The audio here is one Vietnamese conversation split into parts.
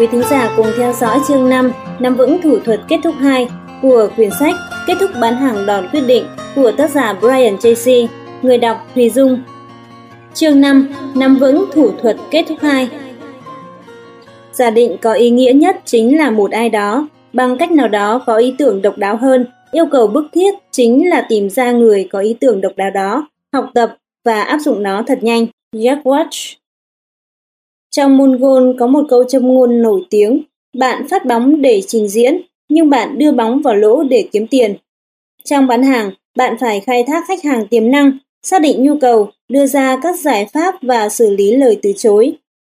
Quý thính giả cùng theo dõi chương 5 Nắm vững thủ thuật kết thúc 2 của quyển sách Kết thúc bán hàng đòn quyết định của tác giả Brian Tracy, người đọc Thùy Dung. Chương 5 Nắm vững thủ thuật kết thúc 2 Giả định có ý nghĩa nhất chính là một ai đó, bằng cách nào đó có ý tưởng độc đáo hơn, yêu cầu bức thiết chính là tìm ra người có ý tưởng độc đáo đó, học tập và áp dụng nó thật nhanh. Jack Watch trong môn gôn có một câu châm ngôn nổi tiếng, bạn phát bóng để trình diễn, nhưng bạn đưa bóng vào lỗ để kiếm tiền. Trong bán hàng, bạn phải khai thác khách hàng tiềm năng, xác định nhu cầu, đưa ra các giải pháp và xử lý lời từ chối.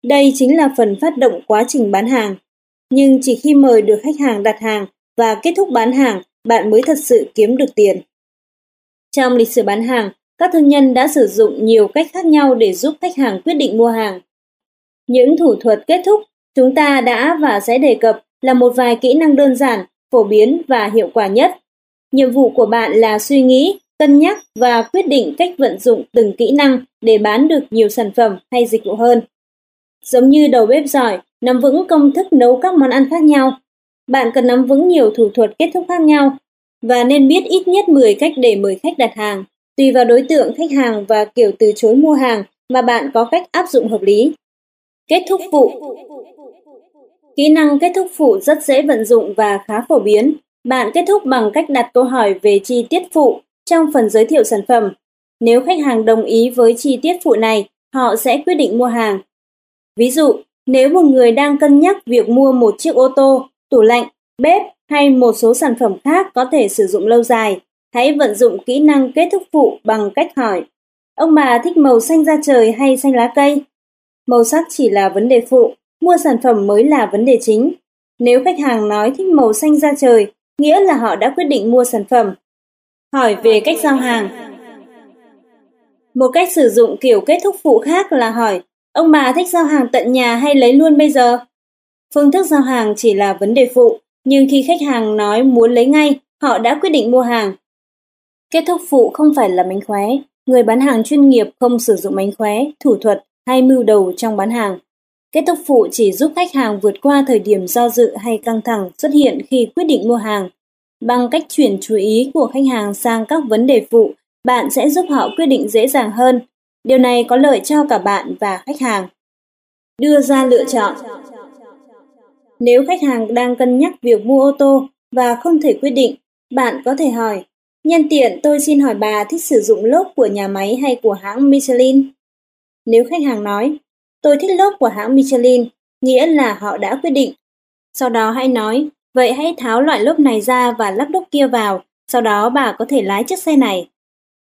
Đây chính là phần phát động quá trình bán hàng. Nhưng chỉ khi mời được khách hàng đặt hàng và kết thúc bán hàng, bạn mới thật sự kiếm được tiền. Trong lịch sử bán hàng, các thương nhân đã sử dụng nhiều cách khác nhau để giúp khách hàng quyết định mua hàng. Những thủ thuật kết thúc chúng ta đã và sẽ đề cập là một vài kỹ năng đơn giản, phổ biến và hiệu quả nhất. Nhiệm vụ của bạn là suy nghĩ, cân nhắc và quyết định cách vận dụng từng kỹ năng để bán được nhiều sản phẩm hay dịch vụ hơn. Giống như đầu bếp giỏi, nắm vững công thức nấu các món ăn khác nhau. Bạn cần nắm vững nhiều thủ thuật kết thúc khác nhau và nên biết ít nhất 10 cách để mời khách đặt hàng, tùy vào đối tượng khách hàng và kiểu từ chối mua hàng mà bạn có cách áp dụng hợp lý. Kết thúc phụ Kỹ năng kết thúc phụ rất dễ vận dụng và khá phổ biến. Bạn kết thúc bằng cách đặt câu hỏi về chi tiết phụ trong phần giới thiệu sản phẩm. Nếu khách hàng đồng ý với chi tiết phụ này, họ sẽ quyết định mua hàng. Ví dụ, nếu một người đang cân nhắc việc mua một chiếc ô tô, tủ lạnh, bếp hay một số sản phẩm khác có thể sử dụng lâu dài, hãy vận dụng kỹ năng kết thúc phụ bằng cách hỏi Ông bà thích màu xanh da trời hay xanh lá cây? Màu sắc chỉ là vấn đề phụ, mua sản phẩm mới là vấn đề chính. Nếu khách hàng nói thích màu xanh da trời, nghĩa là họ đã quyết định mua sản phẩm. Hỏi về cách giao hàng. Một cách sử dụng kiểu kết thúc phụ khác là hỏi Ông bà thích giao hàng tận nhà hay lấy luôn bây giờ? Phương thức giao hàng chỉ là vấn đề phụ, nhưng khi khách hàng nói muốn lấy ngay, họ đã quyết định mua hàng. Kết thúc phụ không phải là mánh khóe, người bán hàng chuyên nghiệp không sử dụng mánh khóe, thủ thuật hay mưu đầu trong bán hàng. Kết thúc phụ chỉ giúp khách hàng vượt qua thời điểm do dự hay căng thẳng xuất hiện khi quyết định mua hàng. Bằng cách chuyển chú ý của khách hàng sang các vấn đề phụ, bạn sẽ giúp họ quyết định dễ dàng hơn Điều này có lợi cho cả bạn và khách hàng. Đưa ra lựa chọn Nếu khách hàng đang cân nhắc việc mua ô tô và không thể quyết định, bạn có thể hỏi Nhân tiện tôi xin hỏi bà thích sử dụng lốp của nhà máy hay của hãng Michelin? Nếu khách hàng nói tôi thích lốp của hãng Michelin, nghĩa là họ đã quyết định. Sau đó hãy nói, vậy hãy tháo loại lốp này ra và lắp lốp kia vào, sau đó bà có thể lái chiếc xe này.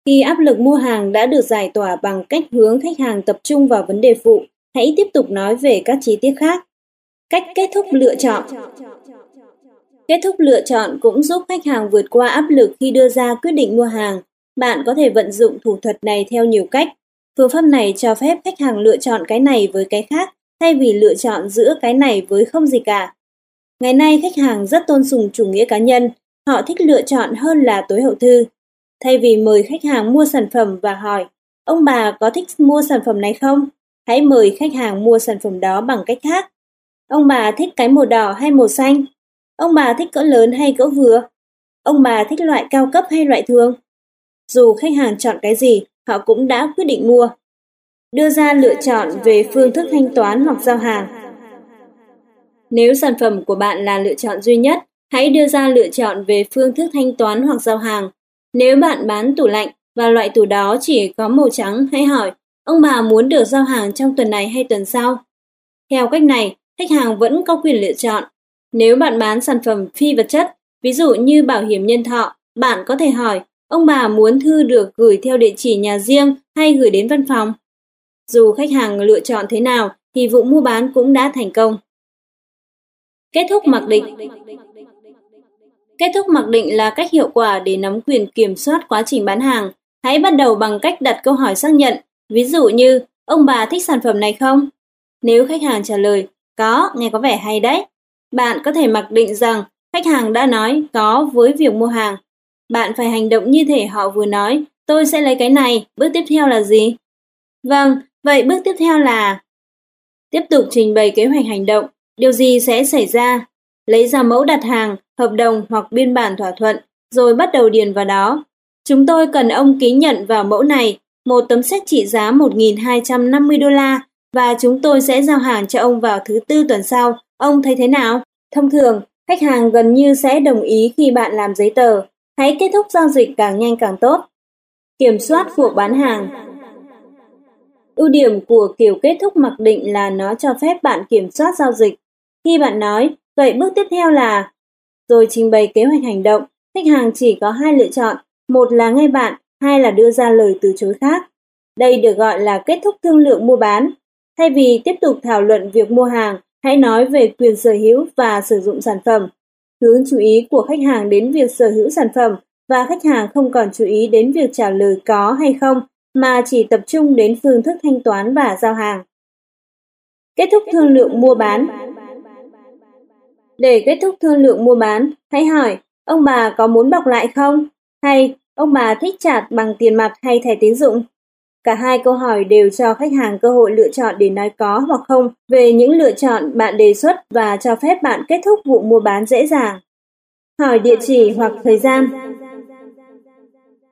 Khi áp lực mua hàng đã được giải tỏa bằng cách hướng khách hàng tập trung vào vấn đề phụ, hãy tiếp tục nói về các chi tiết khác. Cách kết thúc lựa chọn Kết thúc lựa chọn cũng giúp khách hàng vượt qua áp lực khi đưa ra quyết định mua hàng. Bạn có thể vận dụng thủ thuật này theo nhiều cách. Phương pháp này cho phép khách hàng lựa chọn cái này với cái khác, thay vì lựa chọn giữa cái này với không gì cả. Ngày nay khách hàng rất tôn sùng chủ nghĩa cá nhân, họ thích lựa chọn hơn là tối hậu thư. Thay vì mời khách hàng mua sản phẩm và hỏi, ông bà có thích mua sản phẩm này không? Hãy mời khách hàng mua sản phẩm đó bằng cách khác. Ông bà thích cái màu đỏ hay màu xanh? Ông bà thích cỡ lớn hay cỡ vừa? Ông bà thích loại cao cấp hay loại thường? Dù khách hàng chọn cái gì, họ cũng đã quyết định mua. Đưa ra lựa chọn về phương thức thanh toán hoặc giao hàng. Nếu sản phẩm của bạn là lựa chọn duy nhất, hãy đưa ra lựa chọn về phương thức thanh toán hoặc giao hàng. Nếu bạn bán tủ lạnh và loại tủ đó chỉ có màu trắng, hãy hỏi, ông bà muốn được giao hàng trong tuần này hay tuần sau? Theo cách này, khách hàng vẫn có quyền lựa chọn. Nếu bạn bán sản phẩm phi vật chất, ví dụ như bảo hiểm nhân thọ, bạn có thể hỏi, ông bà muốn thư được gửi theo địa chỉ nhà riêng hay gửi đến văn phòng? Dù khách hàng lựa chọn thế nào thì vụ mua bán cũng đã thành công. Kết thúc mặc định Kết thúc mặc định là cách hiệu quả để nắm quyền kiểm soát quá trình bán hàng. Hãy bắt đầu bằng cách đặt câu hỏi xác nhận, ví dụ như ông bà thích sản phẩm này không? Nếu khách hàng trả lời có, nghe có vẻ hay đấy. Bạn có thể mặc định rằng khách hàng đã nói có với việc mua hàng. Bạn phải hành động như thể họ vừa nói, tôi sẽ lấy cái này, bước tiếp theo là gì? Vâng, vậy bước tiếp theo là tiếp tục trình bày kế hoạch hành động. Điều gì sẽ xảy ra? Lấy ra mẫu đặt hàng, hợp đồng hoặc biên bản thỏa thuận, rồi bắt đầu điền vào đó. Chúng tôi cần ông ký nhận vào mẫu này một tấm séc trị giá 1.250 đô la và chúng tôi sẽ giao hàng cho ông vào thứ tư tuần sau. Ông thấy thế nào? Thông thường, khách hàng gần như sẽ đồng ý khi bạn làm giấy tờ. Hãy kết thúc giao dịch càng nhanh càng tốt. Kiểm soát cuộc bán hàng Ưu điểm của kiểu kết thúc mặc định là nó cho phép bạn kiểm soát giao dịch. Khi bạn nói, vậy bước tiếp theo là rồi trình bày kế hoạch hành động, khách hàng chỉ có hai lựa chọn, một là nghe bạn, hai là đưa ra lời từ chối khác. Đây được gọi là kết thúc thương lượng mua bán. Thay vì tiếp tục thảo luận việc mua hàng, hãy nói về quyền sở hữu và sử dụng sản phẩm. Hướng chú ý của khách hàng đến việc sở hữu sản phẩm và khách hàng không còn chú ý đến việc trả lời có hay không mà chỉ tập trung đến phương thức thanh toán và giao hàng. Kết thúc thương lượng mua bán Để kết thúc thương lượng mua bán, hãy hỏi, ông bà có muốn bọc lại không? Hay ông bà thích trả bằng tiền mặt hay thẻ tín dụng? Cả hai câu hỏi đều cho khách hàng cơ hội lựa chọn để nói có hoặc không về những lựa chọn bạn đề xuất và cho phép bạn kết thúc vụ mua bán dễ dàng. Hỏi địa chỉ hoặc thời gian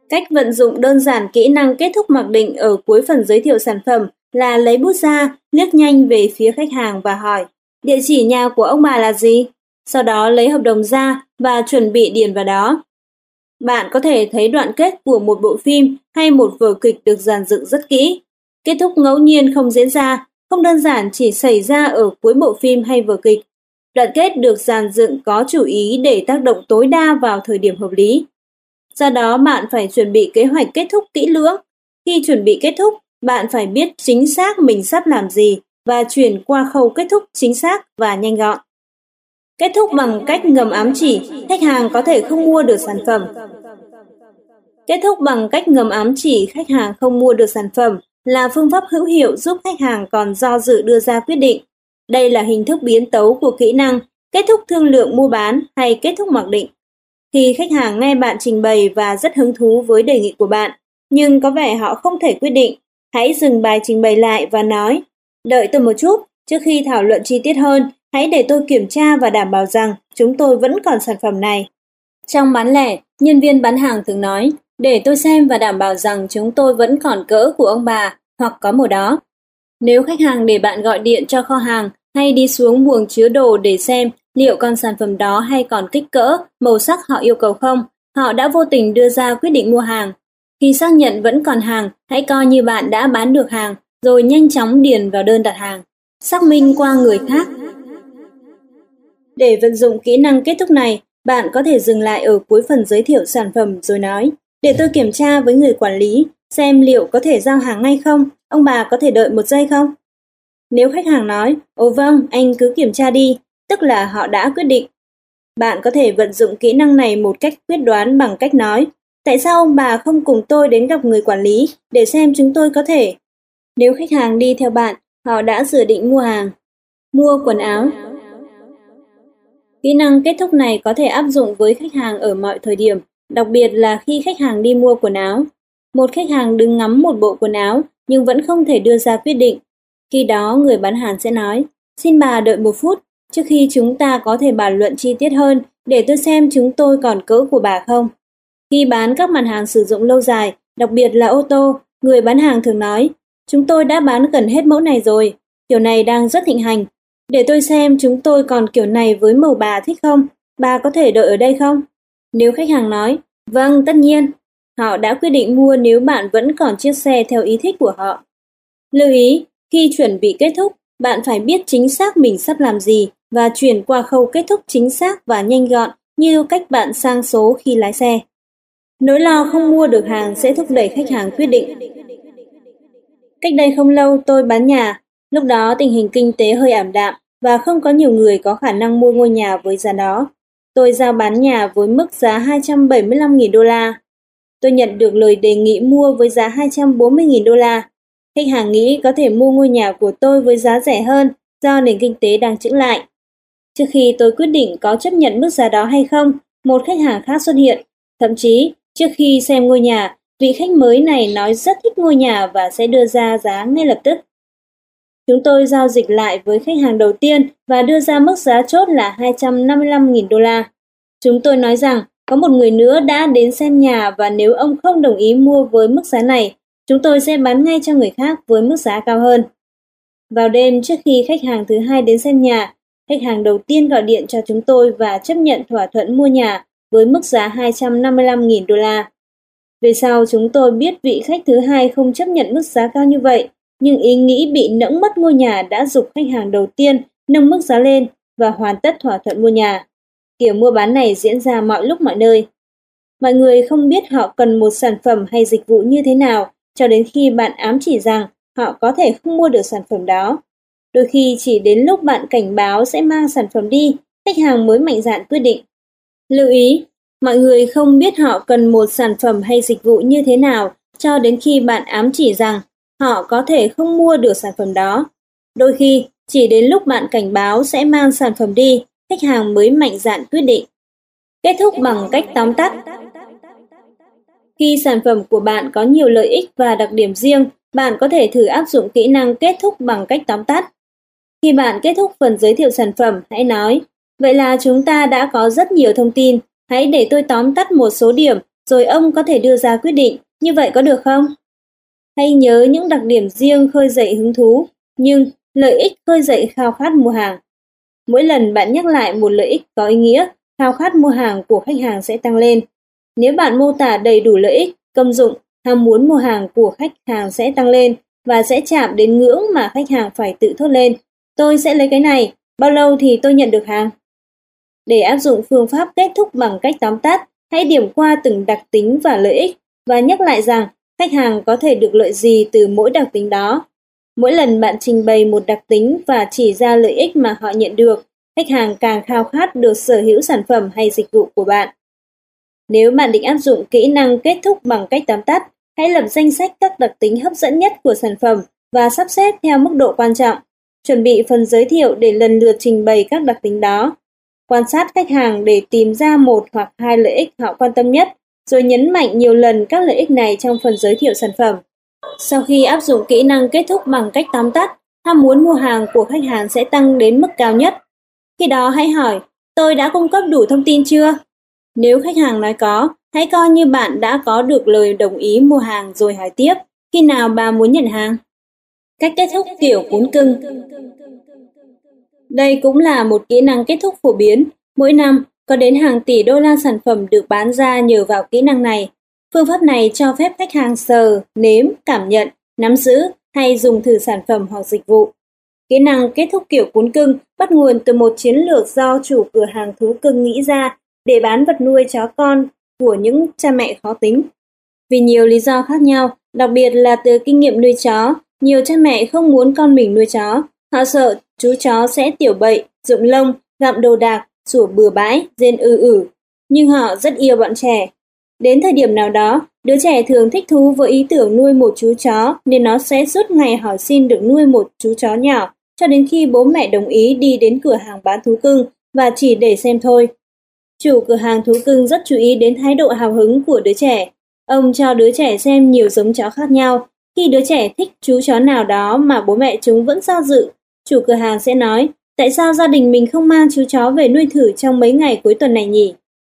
Cách vận dụng đơn giản kỹ năng kết thúc mặc định ở cuối phần giới thiệu sản phẩm là lấy bút ra, liếc nhanh về phía khách hàng và hỏi địa chỉ nhà của ông bà là gì? Sau đó lấy hợp đồng ra và chuẩn bị điền vào đó. Bạn có thể thấy đoạn kết của một bộ phim hay một vở kịch được dàn dựng rất kỹ. Kết thúc ngẫu nhiên không diễn ra, không đơn giản chỉ xảy ra ở cuối bộ phim hay vở kịch. Đoạn kết được dàn dựng có chủ ý để tác động tối đa vào thời điểm hợp lý. Do đó bạn phải chuẩn bị kế hoạch kết thúc kỹ lưỡng. Khi chuẩn bị kết thúc, bạn phải biết chính xác mình sắp làm gì và chuyển qua khâu kết thúc chính xác và nhanh gọn. Kết thúc bằng cách ngầm ám chỉ khách hàng có thể không mua được sản phẩm. Kết thúc bằng cách ngầm ám chỉ khách hàng không mua được sản phẩm là phương pháp hữu hiệu giúp khách hàng còn do dự đưa ra quyết định. Đây là hình thức biến tấu của kỹ năng kết thúc thương lượng mua bán hay kết thúc mặc định. Khi khách hàng nghe bạn trình bày và rất hứng thú với đề nghị của bạn, nhưng có vẻ họ không thể quyết định, hãy dừng bài trình bày lại và nói, đợi tôi một chút, trước khi thảo luận chi tiết hơn, hãy để tôi kiểm tra và đảm bảo rằng chúng tôi vẫn còn sản phẩm này. Trong bán lẻ, nhân viên bán hàng thường nói, để tôi xem và đảm bảo rằng chúng tôi vẫn còn cỡ của ông bà hoặc có màu đó. Nếu khách hàng để bạn gọi điện cho kho hàng hay đi xuống buồng chứa đồ để xem liệu con sản phẩm đó hay còn kích cỡ, màu sắc họ yêu cầu không, họ đã vô tình đưa ra quyết định mua hàng. Khi xác nhận vẫn còn hàng, hãy coi như bạn đã bán được hàng, rồi nhanh chóng điền vào đơn đặt hàng. Xác minh qua người khác. Để vận dụng kỹ năng kết thúc này, bạn có thể dừng lại ở cuối phần giới thiệu sản phẩm rồi nói, để tôi kiểm tra với người quản lý, xem liệu có thể giao hàng ngay không, ông bà có thể đợi một giây không? Nếu khách hàng nói, ồ vâng, anh cứ kiểm tra đi, tức là họ đã quyết định. Bạn có thể vận dụng kỹ năng này một cách quyết đoán bằng cách nói, tại sao ông bà không cùng tôi đến gặp người quản lý để xem chúng tôi có thể. Nếu khách hàng đi theo bạn, họ đã dự định mua hàng. Mua quần áo. Kỹ năng kết thúc này có thể áp dụng với khách hàng ở mọi thời điểm, đặc biệt là khi khách hàng đi mua quần áo. Một khách hàng đứng ngắm một bộ quần áo nhưng vẫn không thể đưa ra quyết định. Khi đó người bán hàng sẽ nói, xin bà đợi một phút, trước khi chúng ta có thể bàn luận chi tiết hơn để tôi xem chúng tôi còn cỡ của bà không. Khi bán các mặt hàng sử dụng lâu dài, đặc biệt là ô tô, người bán hàng thường nói, chúng tôi đã bán gần hết mẫu này rồi, kiểu này đang rất thịnh hành. Để tôi xem chúng tôi còn kiểu này với màu bà thích không, bà có thể đợi ở đây không? Nếu khách hàng nói, vâng, tất nhiên, họ đã quyết định mua nếu bạn vẫn còn chiếc xe theo ý thích của họ. Lưu ý, khi chuẩn bị kết thúc, bạn phải biết chính xác mình sắp làm gì và chuyển qua khâu kết thúc chính xác và nhanh gọn như cách bạn sang số khi lái xe. Nỗi lo không mua được hàng sẽ thúc đẩy khách hàng quyết định. Cách đây không lâu tôi bán nhà, lúc đó tình hình kinh tế hơi ảm đạm và không có nhiều người có khả năng mua ngôi nhà với giá đó. Tôi giao bán nhà với mức giá 275.000 đô la. Tôi nhận được lời đề nghị mua với giá 240.000 đô la. Khách hàng nghĩ có thể mua ngôi nhà của tôi với giá rẻ hơn do nền kinh tế đang chững lại. Trước khi tôi quyết định có chấp nhận mức giá đó hay không, một khách hàng khác xuất hiện. Thậm chí, trước khi xem ngôi nhà, vị khách mới này nói rất thích ngôi nhà và sẽ đưa ra giá ngay lập tức. Chúng tôi giao dịch lại với khách hàng đầu tiên và đưa ra mức giá chốt là 255.000 đô la. Chúng tôi nói rằng có một người nữa đã đến xem nhà và nếu ông không đồng ý mua với mức giá này, chúng tôi sẽ bán ngay cho người khác với mức giá cao hơn. Vào đêm trước khi khách hàng thứ hai đến xem nhà, khách hàng đầu tiên gọi điện cho chúng tôi và chấp nhận thỏa thuận mua nhà với mức giá 255.000 đô la. Về sau chúng tôi biết vị khách thứ hai không chấp nhận mức giá cao như vậy, nhưng ý nghĩ bị nẫng mất ngôi nhà đã dục khách hàng đầu tiên nâng mức giá lên và hoàn tất thỏa thuận mua nhà. Kiểu mua bán này diễn ra mọi lúc mọi nơi. Mọi người không biết họ cần một sản phẩm hay dịch vụ như thế nào cho đến khi bạn ám chỉ rằng họ có thể không mua được sản phẩm đó. Đôi khi chỉ đến lúc bạn cảnh báo sẽ mang sản phẩm đi, khách hàng mới mạnh dạn quyết định. Lưu ý, mọi người không biết họ cần một sản phẩm hay dịch vụ như thế nào cho đến khi bạn ám chỉ rằng họ có thể không mua được sản phẩm đó. Đôi khi, chỉ đến lúc bạn cảnh báo sẽ mang sản phẩm đi, khách hàng mới mạnh dạn quyết định. Kết thúc bằng cách tóm tắt. Khi sản phẩm của bạn có nhiều lợi ích và đặc điểm riêng, bạn có thể thử áp dụng kỹ năng kết thúc bằng cách tóm tắt. Khi bạn kết thúc phần giới thiệu sản phẩm, hãy nói, vậy là chúng ta đã có rất nhiều thông tin, hãy để tôi tóm tắt một số điểm, rồi ông có thể đưa ra quyết định, như vậy có được không? Hãy nhớ những đặc điểm riêng khơi dậy hứng thú, nhưng lợi ích khơi dậy khao khát mua hàng. Mỗi lần bạn nhắc lại một lợi ích có ý nghĩa, khao khát mua hàng của khách hàng sẽ tăng lên. Nếu bạn mô tả đầy đủ lợi ích, công dụng, ham muốn mua hàng của khách hàng sẽ tăng lên và sẽ chạm đến ngưỡng mà khách hàng phải tự thốt lên. Tôi sẽ lấy cái này, bao lâu thì tôi nhận được hàng? Để áp dụng phương pháp kết thúc bằng cách tóm tắt, hãy điểm qua từng đặc tính và lợi ích và nhắc lại rằng khách hàng có thể được lợi gì từ mỗi đặc tính đó. Mỗi lần bạn trình bày một đặc tính và chỉ ra lợi ích mà họ nhận được, khách hàng càng khao khát được sở hữu sản phẩm hay dịch vụ của bạn. Nếu bạn định áp dụng kỹ năng kết thúc bằng cách tóm tắt, hãy lập danh sách các đặc tính hấp dẫn nhất của sản phẩm và sắp xếp theo mức độ quan trọng. Chuẩn bị phần giới thiệu để lần lượt trình bày các đặc tính đó. Quan sát khách hàng để tìm ra một hoặc hai lợi ích họ quan tâm nhất, rồi nhấn mạnh nhiều lần các lợi ích này trong phần giới thiệu sản phẩm. Sau khi áp dụng kỹ năng kết thúc bằng cách tóm tắt, ham muốn mua hàng của khách hàng sẽ tăng đến mức cao nhất. Khi đó hãy hỏi, tôi đã cung cấp đủ thông tin chưa? Nếu khách hàng nói có, hãy coi như bạn đã có được lời đồng ý mua hàng rồi hỏi tiếp, khi nào bà muốn nhận hàng? Cách kết thúc kiểu cuốn cưng Đây cũng là một kỹ năng kết thúc phổ biến. Mỗi năm, có đến hàng tỷ đô la sản phẩm được bán ra nhờ vào kỹ năng này. Phương pháp này cho phép khách hàng sờ, nếm, cảm nhận, nắm giữ hay dùng thử sản phẩm hoặc dịch vụ. Kỹ năng kết thúc kiểu cuốn cưng bắt nguồn từ một chiến lược do chủ cửa hàng thú cưng nghĩ ra để bán vật nuôi chó con của những cha mẹ khó tính. Vì nhiều lý do khác nhau, đặc biệt là từ kinh nghiệm nuôi chó, nhiều cha mẹ không muốn con mình nuôi chó. Họ sợ chú chó sẽ tiểu bậy, rụng lông, gặm đồ đạc, sủa bừa bãi, rên ư ử. Nhưng họ rất yêu bọn trẻ. Đến thời điểm nào đó, đứa trẻ thường thích thú với ý tưởng nuôi một chú chó nên nó sẽ suốt ngày hỏi xin được nuôi một chú chó nhỏ cho đến khi bố mẹ đồng ý đi đến cửa hàng bán thú cưng và chỉ để xem thôi. Chủ cửa hàng thú cưng rất chú ý đến thái độ hào hứng của đứa trẻ. Ông cho đứa trẻ xem nhiều giống chó khác nhau. Khi đứa trẻ thích chú chó nào đó mà bố mẹ chúng vẫn do dự, chủ cửa hàng sẽ nói, tại sao gia đình mình không mang chú chó về nuôi thử trong mấy ngày cuối tuần này nhỉ?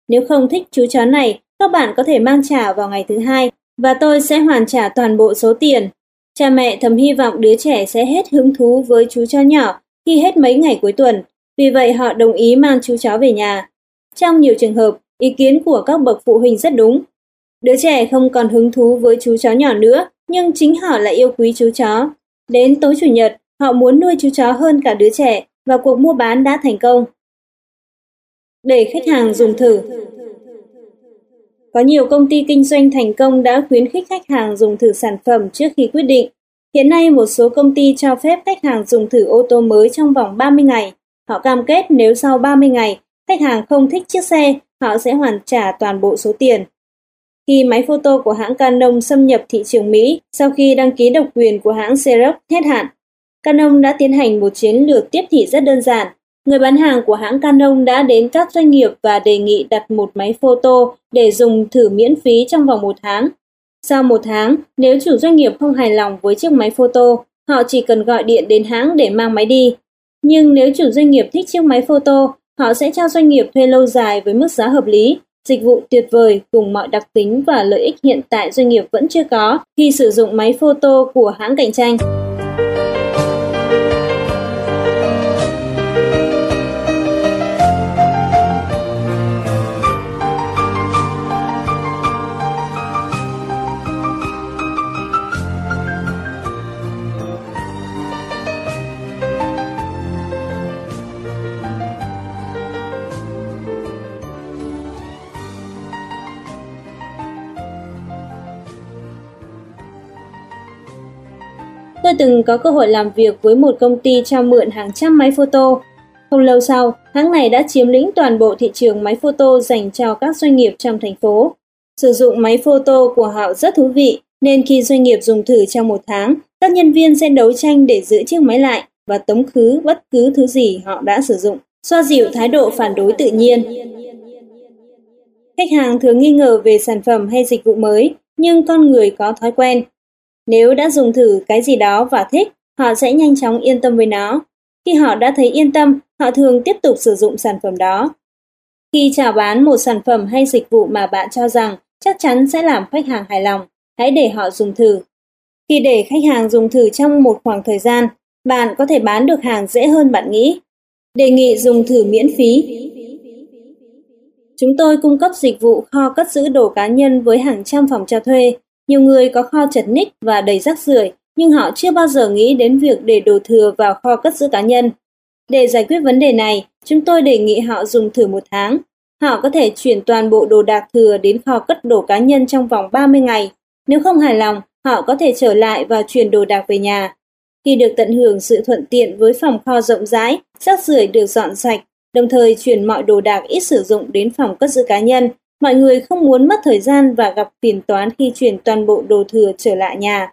Nếu không thích chú chó này, các bạn có thể mang trả vào ngày thứ hai và tôi sẽ hoàn trả toàn bộ số tiền. Cha mẹ thầm hy vọng đứa trẻ sẽ hết hứng thú với chú chó nhỏ khi hết mấy ngày cuối tuần, vì vậy họ đồng ý mang chú chó về nhà. Trong nhiều trường hợp, ý kiến của các bậc phụ huynh rất đúng. Đứa trẻ không còn hứng thú với chú chó nhỏ nữa, nhưng chính họ lại yêu quý chú chó. Đến tối chủ nhật, họ muốn nuôi chú chó hơn cả đứa trẻ và cuộc mua bán đã thành công. Để khách hàng dùng thử Có nhiều công ty kinh doanh thành công đã khuyến khích khách hàng dùng thử sản phẩm trước khi quyết định. Hiện nay một số công ty cho phép khách hàng dùng thử ô tô mới trong vòng 30 ngày. Họ cam kết nếu sau 30 ngày khách hàng không thích chiếc xe, họ sẽ hoàn trả toàn bộ số tiền. Khi máy photo của hãng Canon xâm nhập thị trường Mỹ sau khi đăng ký độc quyền của hãng Xerox hết hạn, Canon đã tiến hành một chiến lược tiếp thị rất đơn giản. Người bán hàng của hãng Canon đã đến các doanh nghiệp và đề nghị đặt một máy photo để dùng thử miễn phí trong vòng một tháng. Sau một tháng, nếu chủ doanh nghiệp không hài lòng với chiếc máy photo, họ chỉ cần gọi điện đến hãng để mang máy đi. Nhưng nếu chủ doanh nghiệp thích chiếc máy photo, họ sẽ cho doanh nghiệp thuê lâu dài với mức giá hợp lý, dịch vụ tuyệt vời cùng mọi đặc tính và lợi ích hiện tại doanh nghiệp vẫn chưa có khi sử dụng máy photo của hãng cạnh tranh. Từng có cơ hội làm việc với một công ty cho mượn hàng trăm máy photo. Không lâu sau, hãng này đã chiếm lĩnh toàn bộ thị trường máy photo dành cho các doanh nghiệp trong thành phố. Sử dụng máy photo của họ rất thú vị, nên khi doanh nghiệp dùng thử trong một tháng, các nhân viên sẽ đấu tranh để giữ chiếc máy lại và tống khứ bất cứ thứ gì họ đã sử dụng, xoa dịu thái độ phản đối tự nhiên. Khách hàng thường nghi ngờ về sản phẩm hay dịch vụ mới, nhưng con người có thói quen nếu đã dùng thử cái gì đó và thích, họ sẽ nhanh chóng yên tâm với nó. Khi họ đã thấy yên tâm, họ thường tiếp tục sử dụng sản phẩm đó. Khi chào bán một sản phẩm hay dịch vụ mà bạn cho rằng chắc chắn sẽ làm khách hàng hài lòng, hãy để họ dùng thử. Khi để khách hàng dùng thử trong một khoảng thời gian, bạn có thể bán được hàng dễ hơn bạn nghĩ. Đề nghị dùng thử miễn phí. Chúng tôi cung cấp dịch vụ kho cất giữ đồ cá nhân với hàng trăm phòng cho thuê, nhiều người có kho chật ních và đầy rác rưởi, nhưng họ chưa bao giờ nghĩ đến việc để đồ thừa vào kho cất giữ cá nhân. Để giải quyết vấn đề này, chúng tôi đề nghị họ dùng thử một tháng. Họ có thể chuyển toàn bộ đồ đạc thừa đến kho cất đồ cá nhân trong vòng 30 ngày. Nếu không hài lòng, họ có thể trở lại và chuyển đồ đạc về nhà. Khi được tận hưởng sự thuận tiện với phòng kho rộng rãi, rác rưởi được dọn sạch, đồng thời chuyển mọi đồ đạc ít sử dụng đến phòng cất giữ cá nhân, Mọi người không muốn mất thời gian và gặp phiền toán khi chuyển toàn bộ đồ thừa trở lại nhà.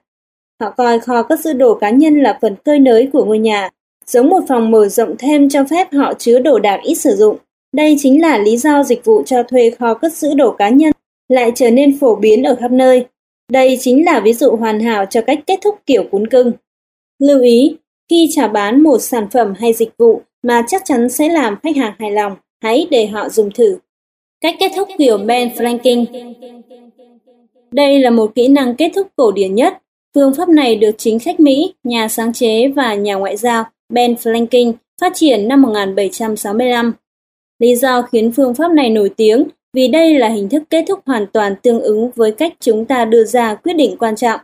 Họ coi kho cất giữ đồ cá nhân là phần cơi nới của ngôi nhà, giống một phòng mở rộng thêm cho phép họ chứa đồ đạc ít sử dụng. Đây chính là lý do dịch vụ cho thuê kho cất giữ đồ cá nhân lại trở nên phổ biến ở khắp nơi. Đây chính là ví dụ hoàn hảo cho cách kết thúc kiểu cuốn cưng. Lưu ý, khi chào bán một sản phẩm hay dịch vụ mà chắc chắn sẽ làm khách hàng hài lòng, hãy để họ dùng thử. Cách kết thúc kiểu Ben Franklin Đây là một kỹ năng kết thúc cổ điển nhất. Phương pháp này được chính khách Mỹ, nhà sáng chế và nhà ngoại giao Ben Franklin phát triển năm 1765. Lý do khiến phương pháp này nổi tiếng vì đây là hình thức kết thúc hoàn toàn tương ứng với cách chúng ta đưa ra quyết định quan trọng.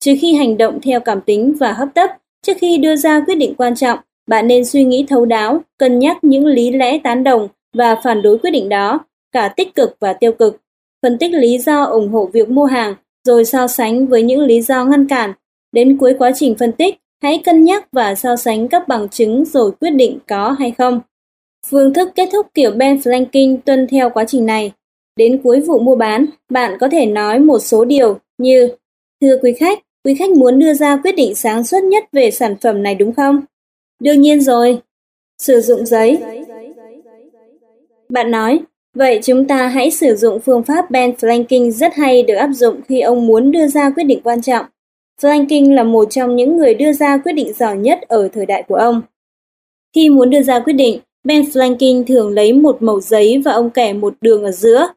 Trừ khi hành động theo cảm tính và hấp tấp, trước khi đưa ra quyết định quan trọng, bạn nên suy nghĩ thấu đáo, cân nhắc những lý lẽ tán đồng và phản đối quyết định đó cả tích cực và tiêu cực, phân tích lý do ủng hộ việc mua hàng, rồi so sánh với những lý do ngăn cản. Đến cuối quá trình phân tích, hãy cân nhắc và so sánh các bằng chứng rồi quyết định có hay không. Phương thức kết thúc kiểu Ben Franklin tuân theo quá trình này. Đến cuối vụ mua bán, bạn có thể nói một số điều như Thưa quý khách, quý khách muốn đưa ra quyết định sáng suốt nhất về sản phẩm này đúng không? Đương nhiên rồi. Sử dụng giấy. Bạn nói, Vậy chúng ta hãy sử dụng phương pháp Ben Franklin rất hay được áp dụng khi ông muốn đưa ra quyết định quan trọng. Franklin là một trong những người đưa ra quyết định giỏi nhất ở thời đại của ông. Khi muốn đưa ra quyết định, Ben Franklin thường lấy một mẩu giấy và ông kẻ một đường ở giữa.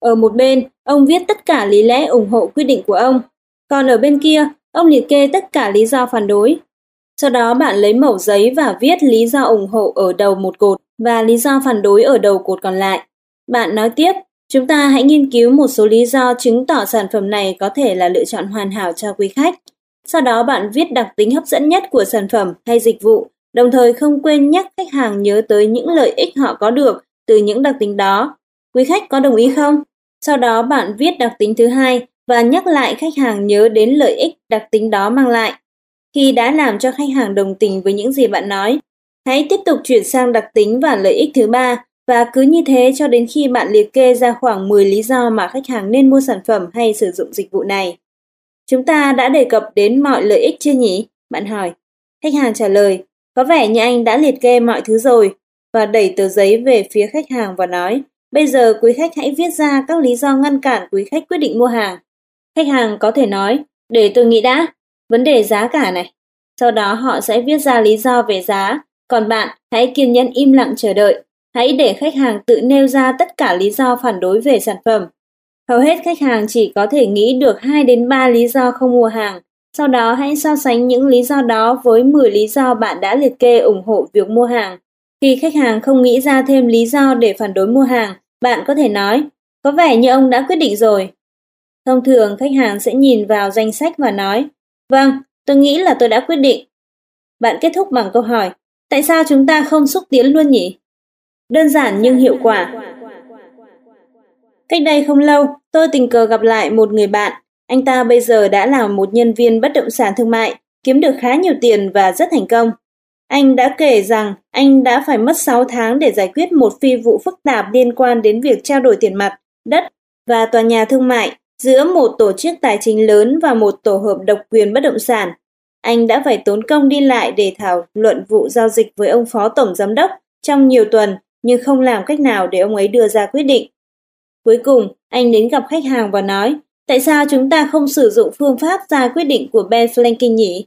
Ở một bên, ông viết tất cả lý lẽ ủng hộ quyết định của ông. Còn ở bên kia, ông liệt kê tất cả lý do phản đối. Sau đó bạn lấy mẩu giấy và viết lý do ủng hộ ở đầu một cột và lý do phản đối ở đầu cột còn lại. Bạn nói tiếp, chúng ta hãy nghiên cứu một số lý do chứng tỏ sản phẩm này có thể là lựa chọn hoàn hảo cho quý khách. Sau đó bạn viết đặc tính hấp dẫn nhất của sản phẩm hay dịch vụ, đồng thời không quên nhắc khách hàng nhớ tới những lợi ích họ có được từ những đặc tính đó. Quý khách có đồng ý không? Sau đó bạn viết đặc tính thứ hai và nhắc lại khách hàng nhớ đến lợi ích đặc tính đó mang lại. Khi đã làm cho khách hàng đồng tình với những gì bạn nói, hãy tiếp tục chuyển sang đặc tính và lợi ích thứ ba và cứ như thế cho đến khi bạn liệt kê ra khoảng 10 lý do mà khách hàng nên mua sản phẩm hay sử dụng dịch vụ này. Chúng ta đã đề cập đến mọi lợi ích chưa nhỉ? Bạn hỏi. Khách hàng trả lời, có vẻ như anh đã liệt kê mọi thứ rồi, và đẩy tờ giấy về phía khách hàng và nói, bây giờ quý khách hãy viết ra các lý do ngăn cản quý khách quyết định mua hàng. Khách hàng có thể nói, để tôi nghĩ đã, vấn đề giá cả này. Sau đó họ sẽ viết ra lý do về giá, còn bạn hãy kiên nhẫn im lặng chờ đợi. Hãy để khách hàng tự nêu ra tất cả lý do phản đối về sản phẩm. Hầu hết khách hàng chỉ có thể nghĩ được 2 đến 3 lý do không mua hàng. Sau đó hãy so sánh những lý do đó với 10 lý do bạn đã liệt kê ủng hộ việc mua hàng. Khi khách hàng không nghĩ ra thêm lý do để phản đối mua hàng, bạn có thể nói, có vẻ như ông đã quyết định rồi. Thông thường khách hàng sẽ nhìn vào danh sách và nói, vâng, tôi nghĩ là tôi đã quyết định. Bạn kết thúc bằng câu hỏi, tại sao chúng ta không xúc tiến luôn nhỉ? Đơn giản nhưng hiệu quả. Cách đây không lâu, tôi tình cờ gặp lại một người bạn. Anh ta bây giờ đã là một nhân viên bất động sản thương mại, kiếm được khá nhiều tiền và rất thành công. Anh đã kể rằng anh đã phải mất 6 tháng để giải quyết một phi vụ phức tạp liên quan đến việc trao đổi tiền mặt, đất và tòa nhà thương mại giữa một tổ chức tài chính lớn và một tổ hợp độc quyền bất động sản. Anh đã phải tốn công đi lại để thảo luận vụ giao dịch với ông phó tổng giám đốc trong nhiều tuần nhưng không làm cách nào để ông ấy đưa ra quyết định. Cuối cùng, anh đến gặp khách hàng và nói, tại sao chúng ta không sử dụng phương pháp ra quyết định của Ben Flanking nhỉ?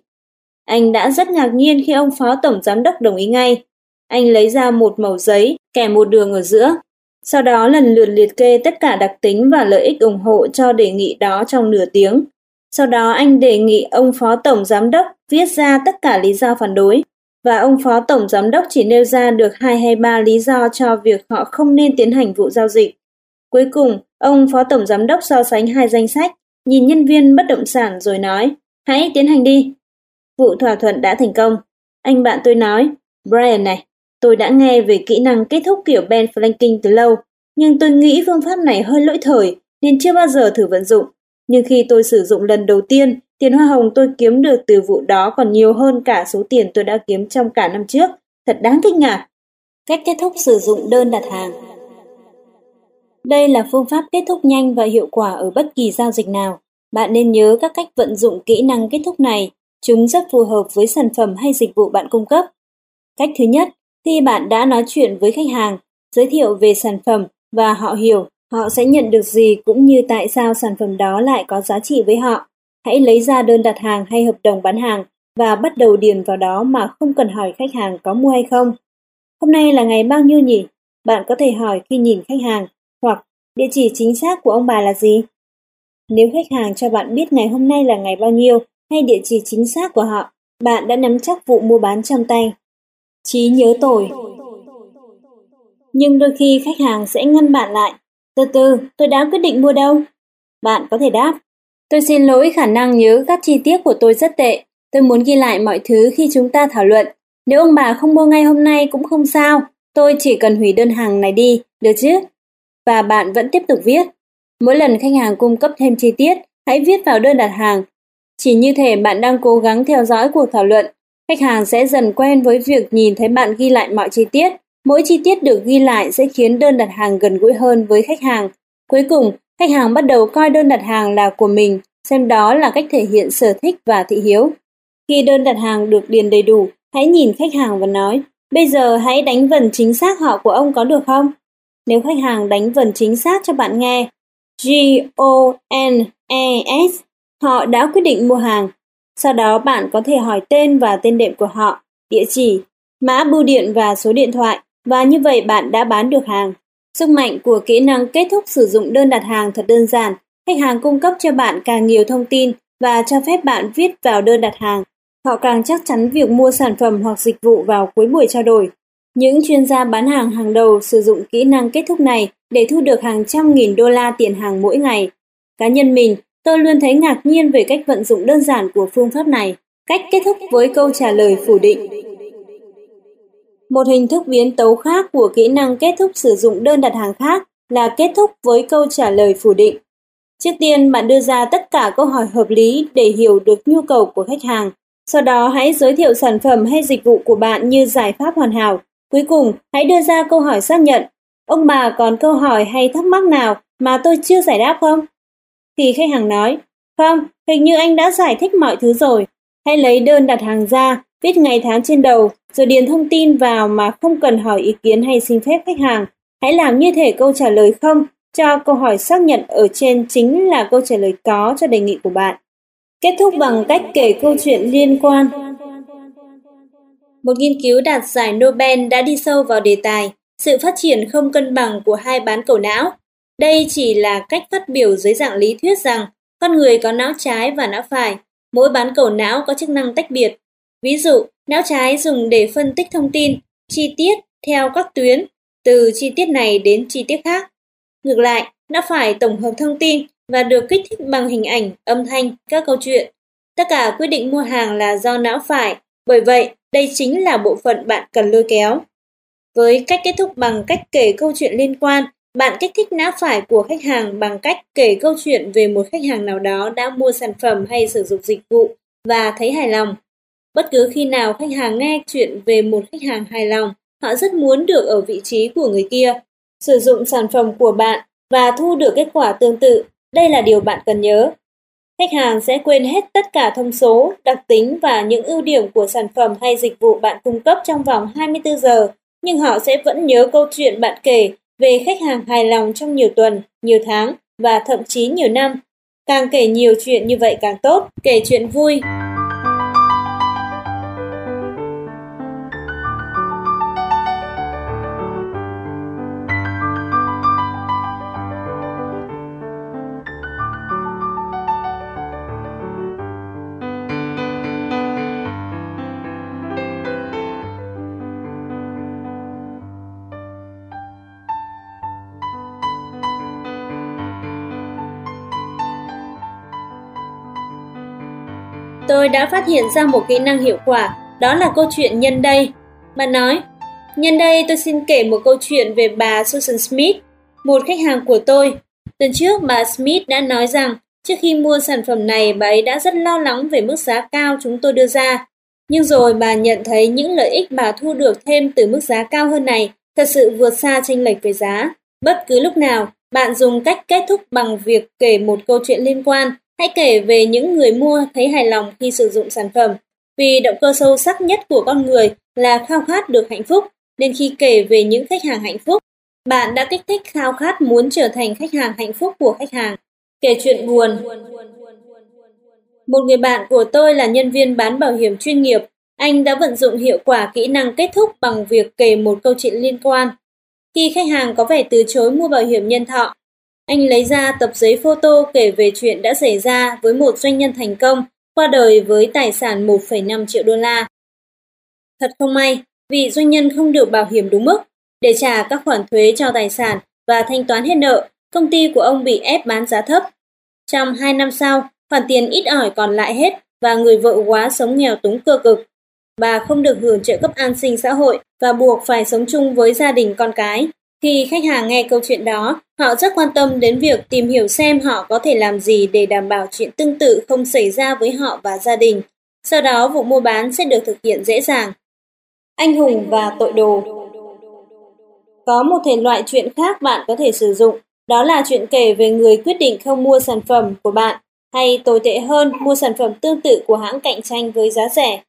Anh đã rất ngạc nhiên khi ông phó tổng giám đốc đồng ý ngay. Anh lấy ra một mẩu giấy, kẻ một đường ở giữa. Sau đó lần lượt liệt kê tất cả đặc tính và lợi ích ủng hộ cho đề nghị đó trong nửa tiếng. Sau đó anh đề nghị ông phó tổng giám đốc viết ra tất cả lý do phản đối và ông phó tổng giám đốc chỉ nêu ra được hai hay ba lý do cho việc họ không nên tiến hành vụ giao dịch. Cuối cùng, ông phó tổng giám đốc so sánh hai danh sách, nhìn nhân viên bất động sản rồi nói, hãy tiến hành đi. Vụ thỏa thuận đã thành công. Anh bạn tôi nói, Brian này, tôi đã nghe về kỹ năng kết thúc kiểu Ben Franklin từ lâu, nhưng tôi nghĩ phương pháp này hơi lỗi thời nên chưa bao giờ thử vận dụng. Nhưng khi tôi sử dụng lần đầu tiên, tiền hoa hồng tôi kiếm được từ vụ đó còn nhiều hơn cả số tiền tôi đã kiếm trong cả năm trước. Thật đáng kinh ngạc. Cách kết thúc sử dụng đơn đặt hàng Đây là phương pháp kết thúc nhanh và hiệu quả ở bất kỳ giao dịch nào. Bạn nên nhớ các cách vận dụng kỹ năng kết thúc này Chúng rất phù hợp với sản phẩm hay dịch vụ bạn cung cấp. Cách thứ nhất, khi bạn đã nói chuyện với khách hàng, giới thiệu về sản phẩm và họ hiểu họ sẽ nhận được gì cũng như tại sao sản phẩm đó lại có giá trị với họ. Hãy lấy ra đơn đặt hàng hay hợp đồng bán hàng và bắt đầu điền vào đó mà không cần hỏi khách hàng có mua hay không. Hôm nay là ngày bao nhiêu nhỉ? Bạn có thể hỏi khi nhìn khách hàng hoặc địa chỉ chính xác của ông bà là gì? Nếu khách hàng cho bạn biết ngày hôm nay là ngày bao nhiêu hay địa chỉ chính xác của họ, bạn đã nắm chắc vụ mua bán trong tay. Chí nhớ tồi Nhưng đôi khi khách hàng sẽ ngăn bạn lại. Từ từ, tôi đã quyết định mua đâu? Bạn có thể đáp. Tôi xin lỗi khả năng nhớ các chi tiết của tôi rất tệ. Tôi muốn ghi lại mọi thứ khi chúng ta thảo luận. Nếu ông bà không mua ngay hôm nay cũng không sao. Tôi chỉ cần hủy đơn hàng này đi, được chứ? Và bạn vẫn tiếp tục viết. Mỗi lần khách hàng cung cấp thêm chi tiết, hãy viết vào đơn đặt hàng chỉ như thể bạn đang cố gắng theo dõi cuộc thảo luận, khách hàng sẽ dần quen với việc nhìn thấy bạn ghi lại mọi chi tiết. Mỗi chi tiết được ghi lại sẽ khiến đơn đặt hàng gần gũi hơn với khách hàng. Cuối cùng, khách hàng bắt đầu coi đơn đặt hàng là của mình, xem đó là cách thể hiện sở thích và thị hiếu. Khi đơn đặt hàng được điền đầy đủ, hãy nhìn khách hàng và nói, bây giờ hãy đánh vần chính xác họ của ông có được không? Nếu khách hàng đánh vần chính xác cho bạn nghe, G-O-N-E-S Họ đã quyết định mua hàng. Sau đó bạn có thể hỏi tên và tên đệm của họ, địa chỉ, mã bưu điện và số điện thoại và như vậy bạn đã bán được hàng. Sức mạnh của kỹ năng kết thúc sử dụng đơn đặt hàng thật đơn giản. Khách hàng cung cấp cho bạn càng nhiều thông tin và cho phép bạn viết vào đơn đặt hàng. Họ càng chắc chắn việc mua sản phẩm hoặc dịch vụ vào cuối buổi trao đổi. Những chuyên gia bán hàng hàng đầu sử dụng kỹ năng kết thúc này để thu được hàng trăm nghìn đô la tiền hàng mỗi ngày. Cá nhân mình Tôi luôn thấy ngạc nhiên về cách vận dụng đơn giản của phương pháp này, cách kết thúc với câu trả lời phủ định. Một hình thức biến tấu khác của kỹ năng kết thúc sử dụng đơn đặt hàng khác là kết thúc với câu trả lời phủ định. Trước tiên, bạn đưa ra tất cả câu hỏi hợp lý để hiểu được nhu cầu của khách hàng. Sau đó, hãy giới thiệu sản phẩm hay dịch vụ của bạn như giải pháp hoàn hảo. Cuối cùng, hãy đưa ra câu hỏi xác nhận. Ông bà còn câu hỏi hay thắc mắc nào mà tôi chưa giải đáp không? thì khách hàng nói, không, hình như anh đã giải thích mọi thứ rồi. Hãy lấy đơn đặt hàng ra, viết ngày tháng trên đầu, rồi điền thông tin vào mà không cần hỏi ý kiến hay xin phép khách hàng. Hãy làm như thể câu trả lời không cho câu hỏi xác nhận ở trên chính là câu trả lời có cho đề nghị của bạn. Kết thúc bằng cách kể câu chuyện liên quan. Một nghiên cứu đạt giải Nobel đã đi sâu vào đề tài sự phát triển không cân bằng của hai bán cầu não. Đây chỉ là cách phát biểu dưới dạng lý thuyết rằng con người có não trái và não phải, mỗi bán cầu não có chức năng tách biệt. Ví dụ, não trái dùng để phân tích thông tin, chi tiết theo các tuyến, từ chi tiết này đến chi tiết khác. Ngược lại, não phải tổng hợp thông tin và được kích thích bằng hình ảnh, âm thanh, các câu chuyện. Tất cả quyết định mua hàng là do não phải, bởi vậy đây chính là bộ phận bạn cần lôi kéo. Với cách kết thúc bằng cách kể câu chuyện liên quan, bạn kích thích não phải của khách hàng bằng cách kể câu chuyện về một khách hàng nào đó đã mua sản phẩm hay sử dụng dịch vụ và thấy hài lòng. Bất cứ khi nào khách hàng nghe chuyện về một khách hàng hài lòng, họ rất muốn được ở vị trí của người kia. Sử dụng sản phẩm của bạn và thu được kết quả tương tự, đây là điều bạn cần nhớ. Khách hàng sẽ quên hết tất cả thông số, đặc tính và những ưu điểm của sản phẩm hay dịch vụ bạn cung cấp trong vòng 24 giờ, nhưng họ sẽ vẫn nhớ câu chuyện bạn kể về khách hàng hài lòng trong nhiều tuần, nhiều tháng và thậm chí nhiều năm. Càng kể nhiều chuyện như vậy càng tốt, kể chuyện vui. Tôi đã phát hiện ra một kỹ năng hiệu quả, đó là câu chuyện nhân đây. Bạn nói, nhân đây tôi xin kể một câu chuyện về bà Susan Smith, một khách hàng của tôi. Tuần trước bà Smith đã nói rằng trước khi mua sản phẩm này bà ấy đã rất lo lắng về mức giá cao chúng tôi đưa ra. Nhưng rồi bà nhận thấy những lợi ích bà thu được thêm từ mức giá cao hơn này thật sự vượt xa chênh lệch về giá. Bất cứ lúc nào, bạn dùng cách kết thúc bằng việc kể một câu chuyện liên quan Hãy kể về những người mua thấy hài lòng khi sử dụng sản phẩm, vì động cơ sâu sắc nhất của con người là khao khát được hạnh phúc, nên khi kể về những khách hàng hạnh phúc, bạn đã kích thích khao khát muốn trở thành khách hàng hạnh phúc của khách hàng. Kể chuyện buồn Một người bạn của tôi là nhân viên bán bảo hiểm chuyên nghiệp. Anh đã vận dụng hiệu quả kỹ năng kết thúc bằng việc kể một câu chuyện liên quan. Khi khách hàng có vẻ từ chối mua bảo hiểm nhân thọ, anh lấy ra tập giấy photo kể về chuyện đã xảy ra với một doanh nhân thành công qua đời với tài sản 1,5 triệu đô la. Thật không may, vị doanh nhân không được bảo hiểm đúng mức để trả các khoản thuế cho tài sản và thanh toán hết nợ, công ty của ông bị ép bán giá thấp. Trong hai năm sau, khoản tiền ít ỏi còn lại hết và người vợ quá sống nghèo túng cơ cực. Bà không được hưởng trợ cấp an sinh xã hội và buộc phải sống chung với gia đình con cái. Khi khách hàng nghe câu chuyện đó, họ rất quan tâm đến việc tìm hiểu xem họ có thể làm gì để đảm bảo chuyện tương tự không xảy ra với họ và gia đình. Sau đó vụ mua bán sẽ được thực hiện dễ dàng. Anh hùng và tội đồ Có một thể loại chuyện khác bạn có thể sử dụng, đó là chuyện kể về người quyết định không mua sản phẩm của bạn, hay tồi tệ hơn mua sản phẩm tương tự của hãng cạnh tranh với giá rẻ.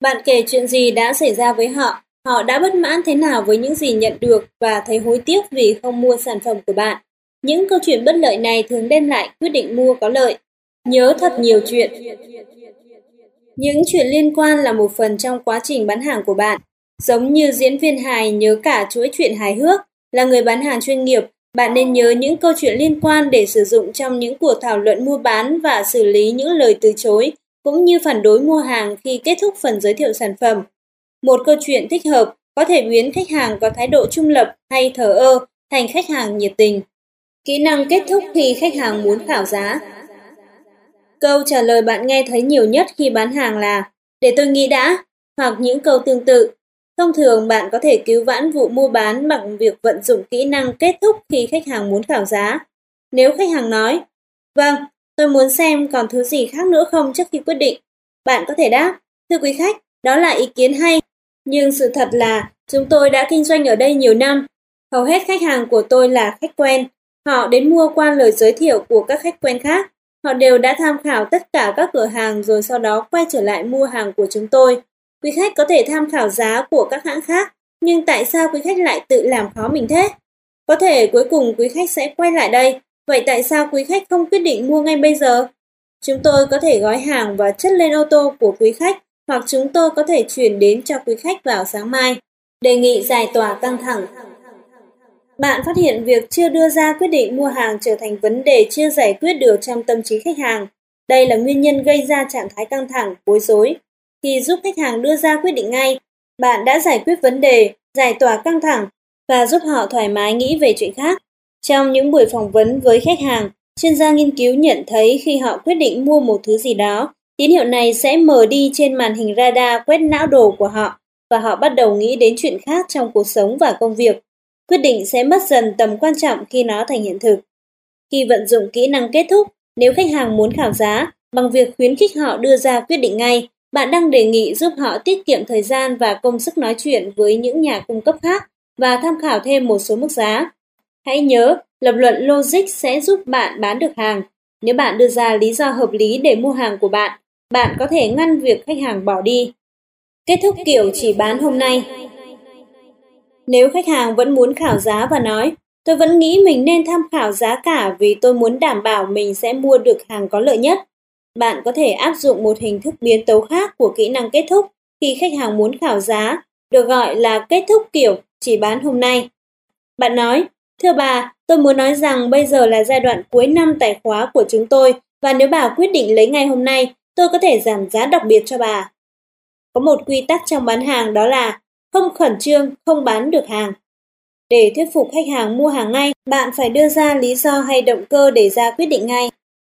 Bạn kể chuyện gì đã xảy ra với họ Họ đã bất mãn thế nào với những gì nhận được và thấy hối tiếc vì không mua sản phẩm của bạn. Những câu chuyện bất lợi này thường đem lại quyết định mua có lợi. Nhớ thật nhiều chuyện. Những chuyện liên quan là một phần trong quá trình bán hàng của bạn. Giống như diễn viên hài nhớ cả chuỗi chuyện hài hước, là người bán hàng chuyên nghiệp, bạn nên nhớ những câu chuyện liên quan để sử dụng trong những cuộc thảo luận mua bán và xử lý những lời từ chối, cũng như phản đối mua hàng khi kết thúc phần giới thiệu sản phẩm. Một câu chuyện thích hợp có thể biến khách hàng có thái độ trung lập hay thờ ơ thành khách hàng nhiệt tình. Kỹ năng kết thúc khi khách hàng muốn khảo giá. Câu trả lời bạn nghe thấy nhiều nhất khi bán hàng là để tôi nghĩ đã, hoặc những câu tương tự. Thông thường bạn có thể cứu vãn vụ mua bán bằng việc vận dụng kỹ năng kết thúc khi khách hàng muốn khảo giá. Nếu khách hàng nói, vâng, tôi muốn xem còn thứ gì khác nữa không trước khi quyết định. Bạn có thể đáp, thưa quý khách, đó là ý kiến hay, nhưng sự thật là chúng tôi đã kinh doanh ở đây nhiều năm. Hầu hết khách hàng của tôi là khách quen. Họ đến mua qua lời giới thiệu của các khách quen khác. Họ đều đã tham khảo tất cả các cửa hàng rồi sau đó quay trở lại mua hàng của chúng tôi. Quý khách có thể tham khảo giá của các hãng khác, nhưng tại sao quý khách lại tự làm khó mình thế? Có thể cuối cùng quý khách sẽ quay lại đây, vậy tại sao quý khách không quyết định mua ngay bây giờ? Chúng tôi có thể gói hàng và chất lên ô tô của quý khách hoặc chúng tôi có thể chuyển đến cho quý khách vào sáng mai. Đề nghị giải tỏa căng thẳng. Bạn phát hiện việc chưa đưa ra quyết định mua hàng trở thành vấn đề chưa giải quyết được trong tâm trí khách hàng. Đây là nguyên nhân gây ra trạng thái căng thẳng, bối rối. Khi giúp khách hàng đưa ra quyết định ngay, bạn đã giải quyết vấn đề, giải tỏa căng thẳng và giúp họ thoải mái nghĩ về chuyện khác. Trong những buổi phỏng vấn với khách hàng, chuyên gia nghiên cứu nhận thấy khi họ quyết định mua một thứ gì đó, tín hiệu này sẽ mở đi trên màn hình radar quét não đồ của họ và họ bắt đầu nghĩ đến chuyện khác trong cuộc sống và công việc. Quyết định sẽ mất dần tầm quan trọng khi nó thành hiện thực. Khi vận dụng kỹ năng kết thúc, nếu khách hàng muốn khảo giá, bằng việc khuyến khích họ đưa ra quyết định ngay, bạn đang đề nghị giúp họ tiết kiệm thời gian và công sức nói chuyện với những nhà cung cấp khác và tham khảo thêm một số mức giá. Hãy nhớ, lập luận logic sẽ giúp bạn bán được hàng. Nếu bạn đưa ra lý do hợp lý để mua hàng của bạn, bạn có thể ngăn việc khách hàng bỏ đi. Kết thúc kiểu chỉ bán hôm nay. Nếu khách hàng vẫn muốn khảo giá và nói, tôi vẫn nghĩ mình nên tham khảo giá cả vì tôi muốn đảm bảo mình sẽ mua được hàng có lợi nhất. Bạn có thể áp dụng một hình thức biến tấu khác của kỹ năng kết thúc khi khách hàng muốn khảo giá, được gọi là kết thúc kiểu chỉ bán hôm nay. Bạn nói, thưa bà, tôi muốn nói rằng bây giờ là giai đoạn cuối năm tài khóa của chúng tôi và nếu bà quyết định lấy ngay hôm nay, tôi có thể giảm giá đặc biệt cho bà. Có một quy tắc trong bán hàng đó là không khẩn trương, không bán được hàng. Để thuyết phục khách hàng mua hàng ngay, bạn phải đưa ra lý do hay động cơ để ra quyết định ngay.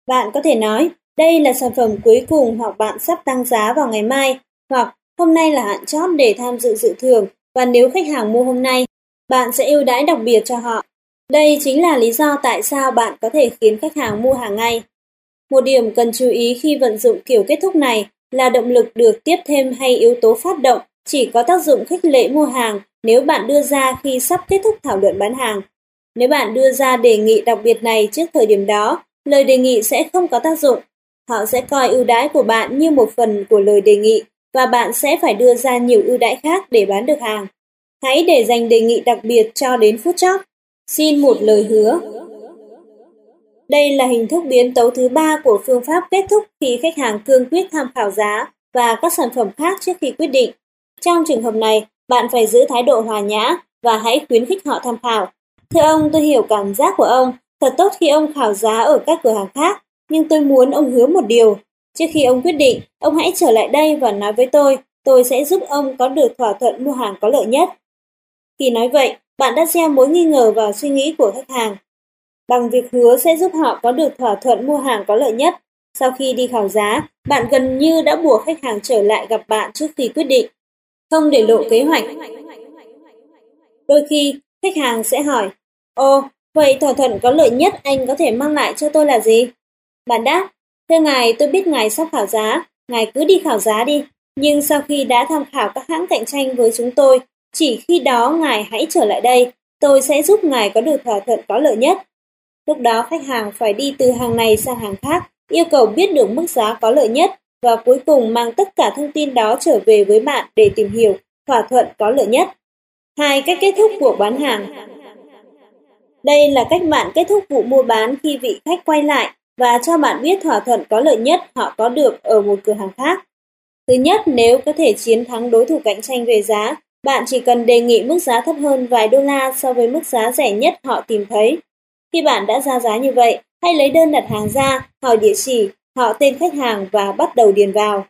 Bạn có thể nói, đây là sản phẩm cuối cùng hoặc bạn sắp tăng giá vào ngày mai, hoặc hôm nay là hạn chót để tham dự dự thưởng và nếu khách hàng mua hôm nay, bạn sẽ ưu đãi đặc biệt cho họ. Đây chính là lý do tại sao bạn có thể khiến khách hàng mua hàng ngay. Một điểm cần chú ý khi vận dụng kiểu kết thúc này là động lực được tiếp thêm hay yếu tố phát động chỉ có tác dụng khích lệ mua hàng nếu bạn đưa ra khi sắp kết thúc thảo luận bán hàng. Nếu bạn đưa ra đề nghị đặc biệt này trước thời điểm đó, lời đề nghị sẽ không có tác dụng. Họ sẽ coi ưu đãi của bạn như một phần của lời đề nghị và bạn sẽ phải đưa ra nhiều ưu đãi khác để bán được hàng. Hãy để dành đề nghị đặc biệt cho đến phút chót. Xin một lời hứa. Đây là hình thức biến tấu thứ ba của phương pháp kết thúc khi khách hàng cương quyết tham khảo giá và các sản phẩm khác trước khi quyết định. Trong trường hợp này, bạn phải giữ thái độ hòa nhã và hãy khuyến khích họ tham khảo. Thưa ông, tôi hiểu cảm giác của ông. Thật tốt khi ông khảo giá ở các cửa hàng khác, nhưng tôi muốn ông hứa một điều. Trước khi ông quyết định, ông hãy trở lại đây và nói với tôi, tôi sẽ giúp ông có được thỏa thuận mua hàng có lợi nhất. Khi nói vậy, bạn đã gieo mối nghi ngờ vào suy nghĩ của khách hàng. Bằng việc hứa sẽ giúp họ có được thỏa thuận mua hàng có lợi nhất. Sau khi đi khảo giá, bạn gần như đã buộc khách hàng trở lại gặp bạn trước khi quyết định. Không để lộ kế hoạch. Đôi khi, khách hàng sẽ hỏi, Ồ, vậy thỏa thuận có lợi nhất anh có thể mang lại cho tôi là gì? Bạn đáp, thưa ngài tôi biết ngài sắp khảo giá, ngài cứ đi khảo giá đi. Nhưng sau khi đã tham khảo các hãng cạnh tranh với chúng tôi, chỉ khi đó ngài hãy trở lại đây, tôi sẽ giúp ngài có được thỏa thuận có lợi nhất. Lúc đó khách hàng phải đi từ hàng này sang hàng khác, yêu cầu biết được mức giá có lợi nhất và cuối cùng mang tất cả thông tin đó trở về với bạn để tìm hiểu thỏa thuận có lợi nhất. Hai cách kết thúc cuộc bán hàng. Đây là cách bạn kết thúc vụ mua bán khi vị khách quay lại và cho bạn biết thỏa thuận có lợi nhất họ có được ở một cửa hàng khác. Thứ nhất, nếu có thể chiến thắng đối thủ cạnh tranh về giá, bạn chỉ cần đề nghị mức giá thấp hơn vài đô la so với mức giá rẻ nhất họ tìm thấy. Khi bạn đã ra giá như vậy, hãy lấy đơn đặt hàng ra, hỏi địa chỉ, họ tên khách hàng và bắt đầu điền vào.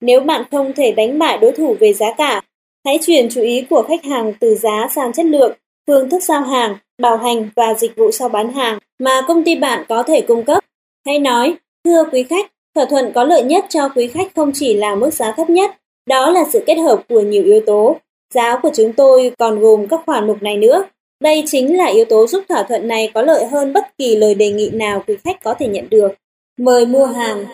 Nếu bạn không thể đánh bại đối thủ về giá cả, hãy chuyển chú ý của khách hàng từ giá sang chất lượng, phương thức giao hàng, bảo hành và dịch vụ sau bán hàng mà công ty bạn có thể cung cấp. Hãy nói, thưa quý khách, thỏa thuận có lợi nhất cho quý khách không chỉ là mức giá thấp nhất, đó là sự kết hợp của nhiều yếu tố. Giá của chúng tôi còn gồm các khoản mục này nữa. Đây chính là yếu tố giúp thỏa thuận này có lợi hơn bất kỳ lời đề nghị nào quý khách có thể nhận được. Mời mua hàng.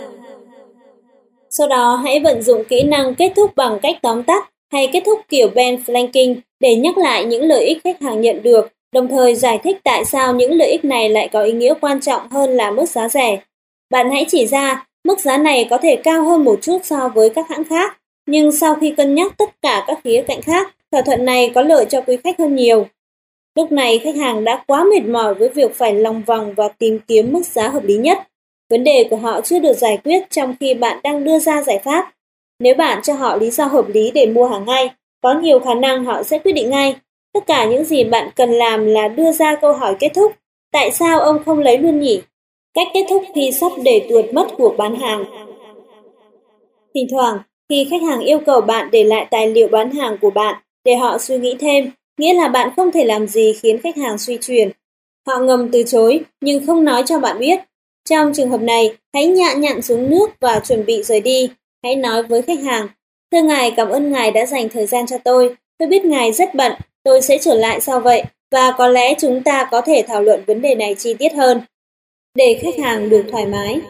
Sau đó hãy vận dụng kỹ năng kết thúc bằng cách tóm tắt hay kết thúc kiểu Ben Flanking để nhắc lại những lợi ích khách hàng nhận được, đồng thời giải thích tại sao những lợi ích này lại có ý nghĩa quan trọng hơn là mức giá rẻ. Bạn hãy chỉ ra, mức giá này có thể cao hơn một chút so với các hãng khác, nhưng sau khi cân nhắc tất cả các khía cạnh khác, thỏa thuận này có lợi cho quý khách hơn nhiều. Lúc này khách hàng đã quá mệt mỏi với việc phải lòng vòng và tìm kiếm mức giá hợp lý nhất. Vấn đề của họ chưa được giải quyết trong khi bạn đang đưa ra giải pháp. Nếu bạn cho họ lý do hợp lý để mua hàng ngay, có nhiều khả năng họ sẽ quyết định ngay. Tất cả những gì bạn cần làm là đưa ra câu hỏi kết thúc. Tại sao ông không lấy luôn nhỉ? Cách kết thúc khi sắp để tuột mất cuộc bán hàng. Thỉnh thoảng, khi khách hàng yêu cầu bạn để lại tài liệu bán hàng của bạn để họ suy nghĩ thêm, nghĩa là bạn không thể làm gì khiến khách hàng suy chuyển. Họ ngầm từ chối nhưng không nói cho bạn biết. Trong trường hợp này, hãy nhạ nhặn xuống nước và chuẩn bị rời đi. Hãy nói với khách hàng, thưa ngài cảm ơn ngài đã dành thời gian cho tôi. Tôi biết ngài rất bận, tôi sẽ trở lại sau vậy và có lẽ chúng ta có thể thảo luận vấn đề này chi tiết hơn. Để khách hàng được thoải mái.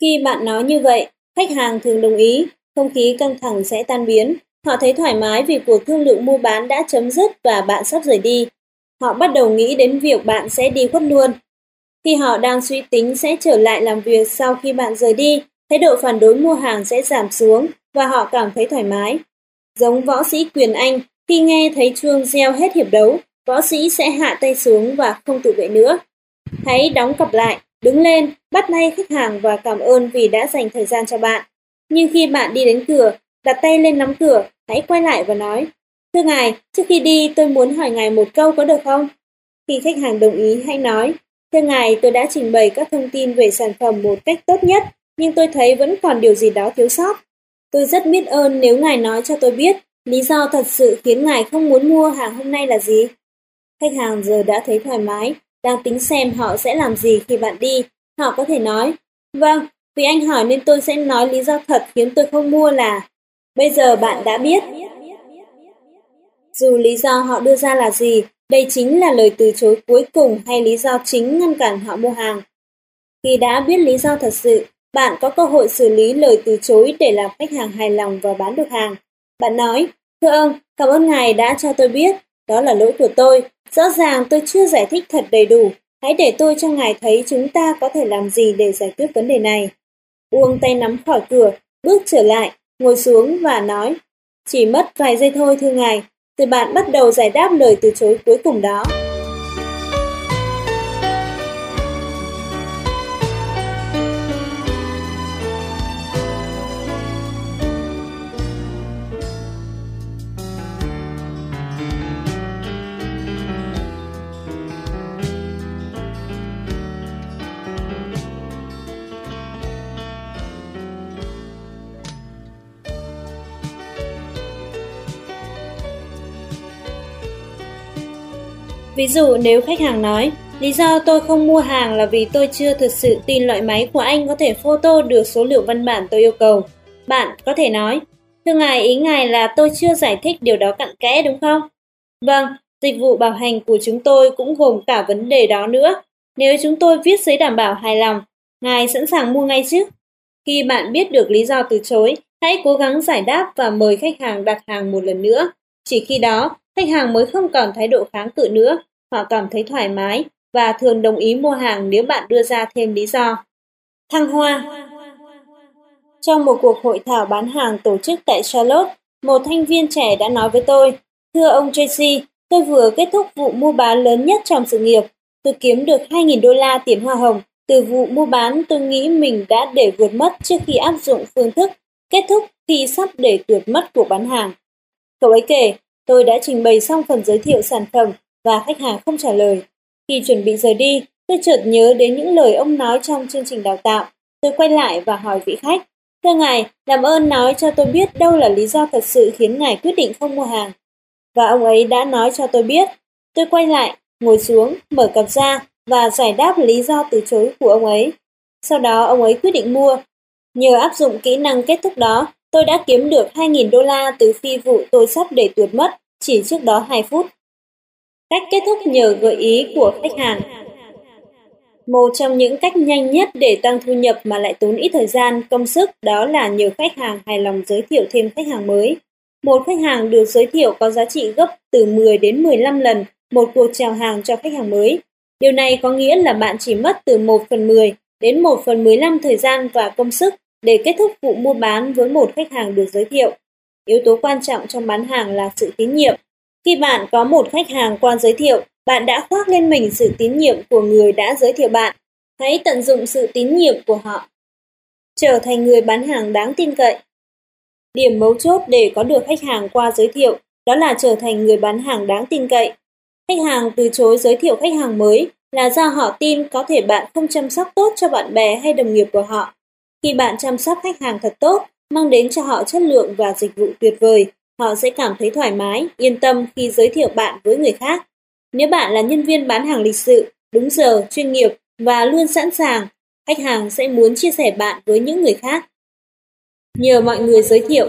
Khi bạn nói như vậy, khách hàng thường đồng ý, không khí căng thẳng sẽ tan biến. Họ thấy thoải mái vì cuộc thương lượng mua bán đã chấm dứt và bạn sắp rời đi. Họ bắt đầu nghĩ đến việc bạn sẽ đi khuất luôn. Khi họ đang suy tính sẽ trở lại làm việc sau khi bạn rời đi, thái độ phản đối mua hàng sẽ giảm xuống và họ cảm thấy thoải mái. Giống võ sĩ quyền Anh, khi nghe thấy chuông reo hết hiệp đấu, võ sĩ sẽ hạ tay xuống và không tự vệ nữa. Hãy đóng cặp lại, đứng lên, bắt tay khách hàng và cảm ơn vì đã dành thời gian cho bạn. Nhưng khi bạn đi đến cửa, đặt tay lên nắm cửa, hãy quay lại và nói, Thưa ngài, trước khi đi tôi muốn hỏi ngài một câu có được không? Khi khách hàng đồng ý hãy nói, Thưa ngài, tôi đã trình bày các thông tin về sản phẩm một cách tốt nhất, nhưng tôi thấy vẫn còn điều gì đó thiếu sót. Tôi rất biết ơn nếu ngài nói cho tôi biết lý do thật sự khiến ngài không muốn mua hàng hôm nay là gì. Khách hàng giờ đã thấy thoải mái, đang tính xem họ sẽ làm gì khi bạn đi. Họ có thể nói, vâng, vì anh hỏi nên tôi sẽ nói lý do thật khiến tôi không mua là bây giờ bạn đã biết. Dù lý do họ đưa ra là gì, đây chính là lời từ chối cuối cùng hay lý do chính ngăn cản họ mua hàng. Khi đã biết lý do thật sự, bạn có cơ hội xử lý lời từ chối để làm khách hàng hài lòng và bán được hàng. Bạn nói, thưa ông, cảm ơn ngài đã cho tôi biết, đó là lỗi của tôi, rõ ràng tôi chưa giải thích thật đầy đủ, hãy để tôi cho ngài thấy chúng ta có thể làm gì để giải quyết vấn đề này. Uông tay nắm khỏi cửa, bước trở lại, ngồi xuống và nói, chỉ mất vài giây thôi thưa ngài, từ bạn bắt đầu giải đáp lời từ chối cuối cùng đó. Ví dụ nếu khách hàng nói, lý do tôi không mua hàng là vì tôi chưa thực sự tin loại máy của anh có thể photo được số liệu văn bản tôi yêu cầu. Bạn có thể nói, thưa ngài ý ngài là tôi chưa giải thích điều đó cặn kẽ đúng không? Vâng, dịch vụ bảo hành của chúng tôi cũng gồm cả vấn đề đó nữa. Nếu chúng tôi viết giấy đảm bảo hài lòng, ngài sẵn sàng mua ngay chứ? Khi bạn biết được lý do từ chối, hãy cố gắng giải đáp và mời khách hàng đặt hàng một lần nữa. Chỉ khi đó, khách hàng mới không còn thái độ kháng cự nữa Họ cảm thấy thoải mái và thường đồng ý mua hàng nếu bạn đưa ra thêm lý do. Thăng hoa Trong một cuộc hội thảo bán hàng tổ chức tại Charlotte, một thanh viên trẻ đã nói với tôi, Thưa ông Tracy, tôi vừa kết thúc vụ mua bán lớn nhất trong sự nghiệp. Tôi kiếm được 2.000 đô la tiền hoa hồng. Từ vụ mua bán tôi nghĩ mình đã để vượt mất trước khi áp dụng phương thức kết thúc khi sắp để tuyệt mất cuộc bán hàng. Cậu ấy kể, tôi đã trình bày xong phần giới thiệu sản phẩm và khách hàng không trả lời. Khi chuẩn bị rời đi, tôi chợt nhớ đến những lời ông nói trong chương trình đào tạo. Tôi quay lại và hỏi vị khách, Thưa ngài, làm ơn nói cho tôi biết đâu là lý do thật sự khiến ngài quyết định không mua hàng. Và ông ấy đã nói cho tôi biết. Tôi quay lại, ngồi xuống, mở cặp ra và giải đáp lý do từ chối của ông ấy. Sau đó ông ấy quyết định mua. Nhờ áp dụng kỹ năng kết thúc đó, tôi đã kiếm được 2.000 đô la từ phi vụ tôi sắp để tuột mất chỉ trước đó 2 phút. Cách kết thúc nhờ gợi ý của khách hàng Một trong những cách nhanh nhất để tăng thu nhập mà lại tốn ít thời gian, công sức đó là nhờ khách hàng hài lòng giới thiệu thêm khách hàng mới. Một khách hàng được giới thiệu có giá trị gấp từ 10 đến 15 lần một cuộc chào hàng cho khách hàng mới. Điều này có nghĩa là bạn chỉ mất từ 1 phần 10 đến 1 phần 15 thời gian và công sức để kết thúc vụ mua bán với một khách hàng được giới thiệu. Yếu tố quan trọng trong bán hàng là sự tín nhiệm. Khi bạn có một khách hàng qua giới thiệu, bạn đã khoác lên mình sự tín nhiệm của người đã giới thiệu bạn. Hãy tận dụng sự tín nhiệm của họ. Trở thành người bán hàng đáng tin cậy. Điểm mấu chốt để có được khách hàng qua giới thiệu đó là trở thành người bán hàng đáng tin cậy. Khách hàng từ chối giới thiệu khách hàng mới là do họ tin có thể bạn không chăm sóc tốt cho bạn bè hay đồng nghiệp của họ. Khi bạn chăm sóc khách hàng thật tốt, mang đến cho họ chất lượng và dịch vụ tuyệt vời, họ sẽ cảm thấy thoải mái, yên tâm khi giới thiệu bạn với người khác. Nếu bạn là nhân viên bán hàng lịch sự, đúng giờ, chuyên nghiệp và luôn sẵn sàng, khách hàng sẽ muốn chia sẻ bạn với những người khác. Nhờ mọi người giới thiệu.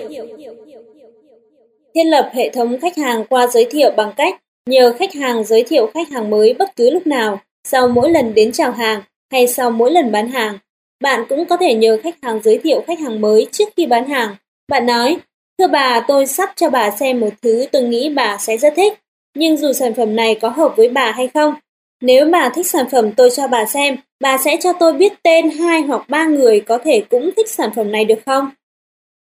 Thiết lập hệ thống khách hàng qua giới thiệu bằng cách nhờ khách hàng giới thiệu khách hàng mới bất cứ lúc nào, sau mỗi lần đến chào hàng hay sau mỗi lần bán hàng. Bạn cũng có thể nhờ khách hàng giới thiệu khách hàng mới trước khi bán hàng. Bạn nói, thưa bà tôi sắp cho bà xem một thứ tôi nghĩ bà sẽ rất thích, nhưng dù sản phẩm này có hợp với bà hay không, nếu bà thích sản phẩm tôi cho bà xem, bà sẽ cho tôi biết tên hai hoặc ba người có thể cũng thích sản phẩm này được không?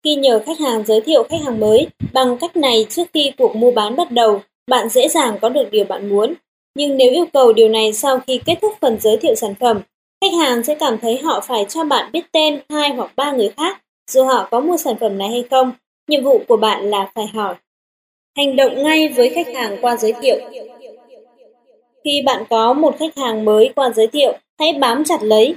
Khi nhờ khách hàng giới thiệu khách hàng mới, bằng cách này trước khi cuộc mua bán bắt đầu, bạn dễ dàng có được điều bạn muốn. Nhưng nếu yêu cầu điều này sau khi kết thúc phần giới thiệu sản phẩm, khách hàng sẽ cảm thấy họ phải cho bạn biết tên hai hoặc ba người khác, dù họ có mua sản phẩm này hay không. Nhiệm vụ của bạn là phải hỏi. Hành động ngay với khách hàng qua giới thiệu. Khi bạn có một khách hàng mới qua giới thiệu, hãy bám chặt lấy.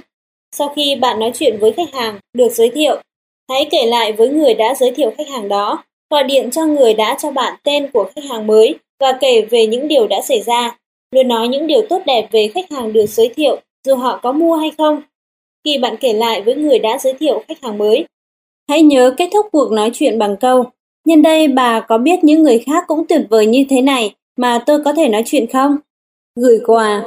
Sau khi bạn nói chuyện với khách hàng được giới thiệu, hãy kể lại với người đã giới thiệu khách hàng đó, gọi điện cho người đã cho bạn tên của khách hàng mới và kể về những điều đã xảy ra. Luôn nói những điều tốt đẹp về khách hàng được giới thiệu, dù họ có mua hay không. Khi bạn kể lại với người đã giới thiệu khách hàng mới, hãy nhớ kết thúc cuộc nói chuyện bằng câu Nhân đây bà có biết những người khác cũng tuyệt vời như thế này mà tôi có thể nói chuyện không? Gửi quà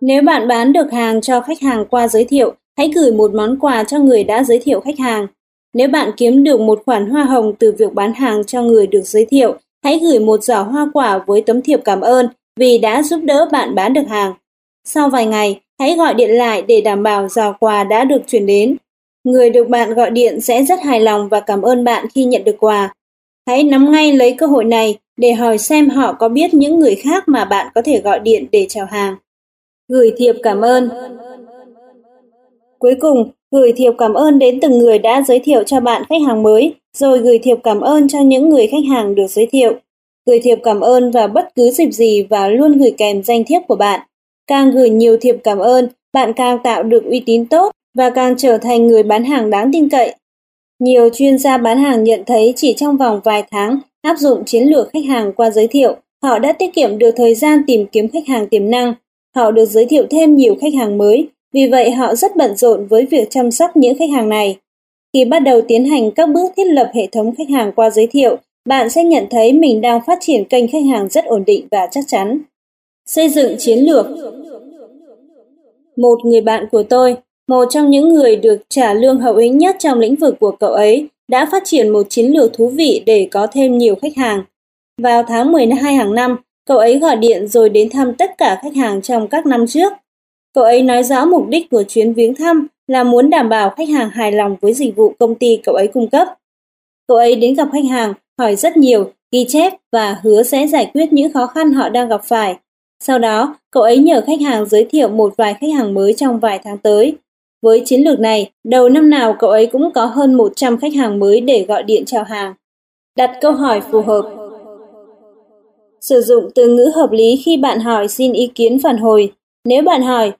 Nếu bạn bán được hàng cho khách hàng qua giới thiệu, hãy gửi một món quà cho người đã giới thiệu khách hàng. Nếu bạn kiếm được một khoản hoa hồng từ việc bán hàng cho người được giới thiệu, hãy gửi một giỏ hoa quả với tấm thiệp cảm ơn vì đã giúp đỡ bạn bán được hàng. Sau vài ngày, hãy gọi điện lại để đảm bảo giò quà đã được chuyển đến. Người được bạn gọi điện sẽ rất hài lòng và cảm ơn bạn khi nhận được quà. Hãy nắm ngay lấy cơ hội này để hỏi xem họ có biết những người khác mà bạn có thể gọi điện để chào hàng. Gửi thiệp cảm ơn Cuối cùng, gửi thiệp cảm ơn đến từng người đã giới thiệu cho bạn khách hàng mới, rồi gửi thiệp cảm ơn cho những người khách hàng được giới thiệu. Gửi thiệp cảm ơn vào bất cứ dịp gì và luôn gửi kèm danh thiếp của bạn. Càng gửi nhiều thiệp cảm ơn, bạn càng tạo được uy tín tốt và càng trở thành người bán hàng đáng tin cậy. Nhiều chuyên gia bán hàng nhận thấy chỉ trong vòng vài tháng áp dụng chiến lược khách hàng qua giới thiệu, họ đã tiết kiệm được thời gian tìm kiếm khách hàng tiềm năng. Họ được giới thiệu thêm nhiều khách hàng mới, vì vậy họ rất bận rộn với việc chăm sóc những khách hàng này. Khi bắt đầu tiến hành các bước thiết lập hệ thống khách hàng qua giới thiệu, bạn sẽ nhận thấy mình đang phát triển kênh khách hàng rất ổn định và chắc chắn. Xây dựng chiến lược Một người bạn của tôi, một trong những người được trả lương hậu hĩnh nhất trong lĩnh vực của cậu ấy, đã phát triển một chiến lược thú vị để có thêm nhiều khách hàng. Vào tháng 12 hàng năm, cậu ấy gọi điện rồi đến thăm tất cả khách hàng trong các năm trước. Cậu ấy nói rõ mục đích của chuyến viếng thăm là muốn đảm bảo khách hàng hài lòng với dịch vụ công ty cậu ấy cung cấp. Cậu ấy đến gặp khách hàng, hỏi rất nhiều, ghi chép và hứa sẽ giải quyết những khó khăn họ đang gặp phải. Sau đó, cậu ấy nhờ khách hàng giới thiệu một vài khách hàng mới trong vài tháng tới. Với chiến lược này, đầu năm nào cậu ấy cũng có hơn 100 khách hàng mới để gọi điện chào hàng. Đặt câu hỏi phù hợp Sử dụng từ ngữ hợp lý khi bạn hỏi xin ý kiến phản hồi. Nếu bạn hỏi,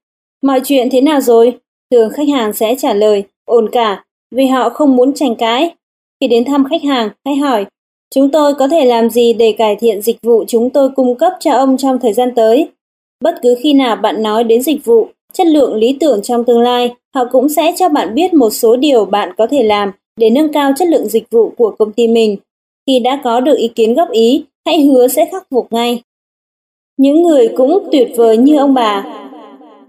mọi chuyện thế nào rồi? Thường khách hàng sẽ trả lời, ổn cả, vì họ không muốn tranh cãi. Khi đến thăm khách hàng, hãy hỏi, chúng tôi có thể làm gì để cải thiện dịch vụ chúng tôi cung cấp cho ông trong thời gian tới? Bất cứ khi nào bạn nói đến dịch vụ, chất lượng lý tưởng trong tương lai, họ cũng sẽ cho bạn biết một số điều bạn có thể làm để nâng cao chất lượng dịch vụ của công ty mình. Khi đã có được ý kiến góp ý, hãy hứa sẽ khắc phục ngay. Những người cũng tuyệt vời như ông bà.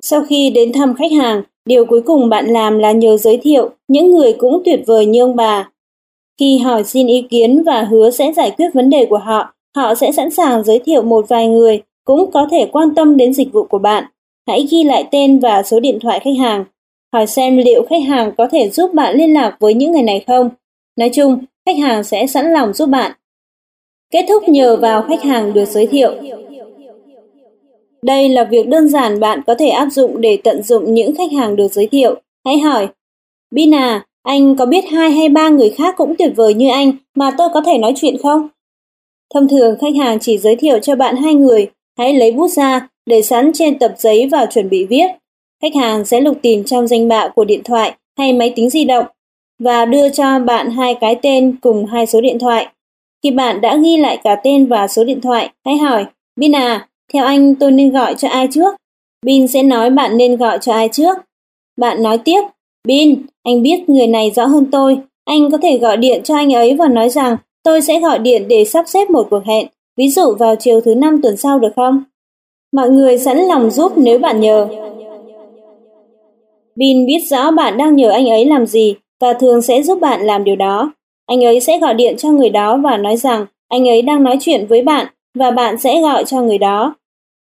Sau khi đến thăm khách hàng, điều cuối cùng bạn làm là nhờ giới thiệu những người cũng tuyệt vời như ông bà. Khi hỏi xin ý kiến và hứa sẽ giải quyết vấn đề của họ, họ sẽ sẵn sàng giới thiệu một vài người cũng có thể quan tâm đến dịch vụ của bạn. Hãy ghi lại tên và số điện thoại khách hàng. Hỏi xem liệu khách hàng có thể giúp bạn liên lạc với những người này không. Nói chung, khách hàng sẽ sẵn lòng giúp bạn. Kết thúc nhờ vào khách hàng được giới thiệu. Đây là việc đơn giản bạn có thể áp dụng để tận dụng những khách hàng được giới thiệu. Hãy hỏi, Bina. Anh có biết hai hay ba người khác cũng tuyệt vời như anh mà tôi có thể nói chuyện không? Thông thường khách hàng chỉ giới thiệu cho bạn hai người, hãy lấy bút ra để sẵn trên tập giấy và chuẩn bị viết. Khách hàng sẽ lục tìm trong danh bạ của điện thoại hay máy tính di động và đưa cho bạn hai cái tên cùng hai số điện thoại. Khi bạn đã ghi lại cả tên và số điện thoại, hãy hỏi, Bin à, theo anh tôi nên gọi cho ai trước? Bin sẽ nói bạn nên gọi cho ai trước. Bạn nói tiếp, Bin, anh biết người này rõ hơn tôi, anh có thể gọi điện cho anh ấy và nói rằng tôi sẽ gọi điện để sắp xếp một cuộc hẹn, ví dụ vào chiều thứ năm tuần sau được không? Mọi người sẵn lòng giúp nếu bạn nhờ. Bin biết rõ bạn đang nhờ anh ấy làm gì và thường sẽ giúp bạn làm điều đó. Anh ấy sẽ gọi điện cho người đó và nói rằng anh ấy đang nói chuyện với bạn và bạn sẽ gọi cho người đó.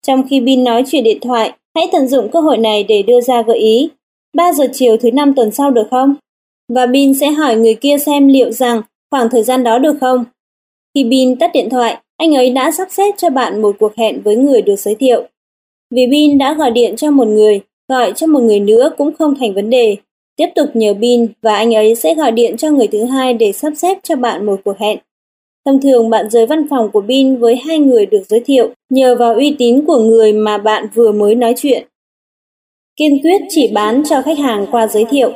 Trong khi Bin nói chuyện điện thoại, hãy tận dụng cơ hội này để đưa ra gợi ý. 3 giờ chiều thứ năm tuần sau được không? Và Bin sẽ hỏi người kia xem liệu rằng khoảng thời gian đó được không. Khi Bin tắt điện thoại, anh ấy đã sắp xếp cho bạn một cuộc hẹn với người được giới thiệu. Vì Bin đã gọi điện cho một người, gọi cho một người nữa cũng không thành vấn đề. Tiếp tục nhờ Bin và anh ấy sẽ gọi điện cho người thứ hai để sắp xếp cho bạn một cuộc hẹn. Thông thường bạn rời văn phòng của Bin với hai người được giới thiệu nhờ vào uy tín của người mà bạn vừa mới nói chuyện. Kiên quyết chỉ bán cho khách hàng qua giới thiệu.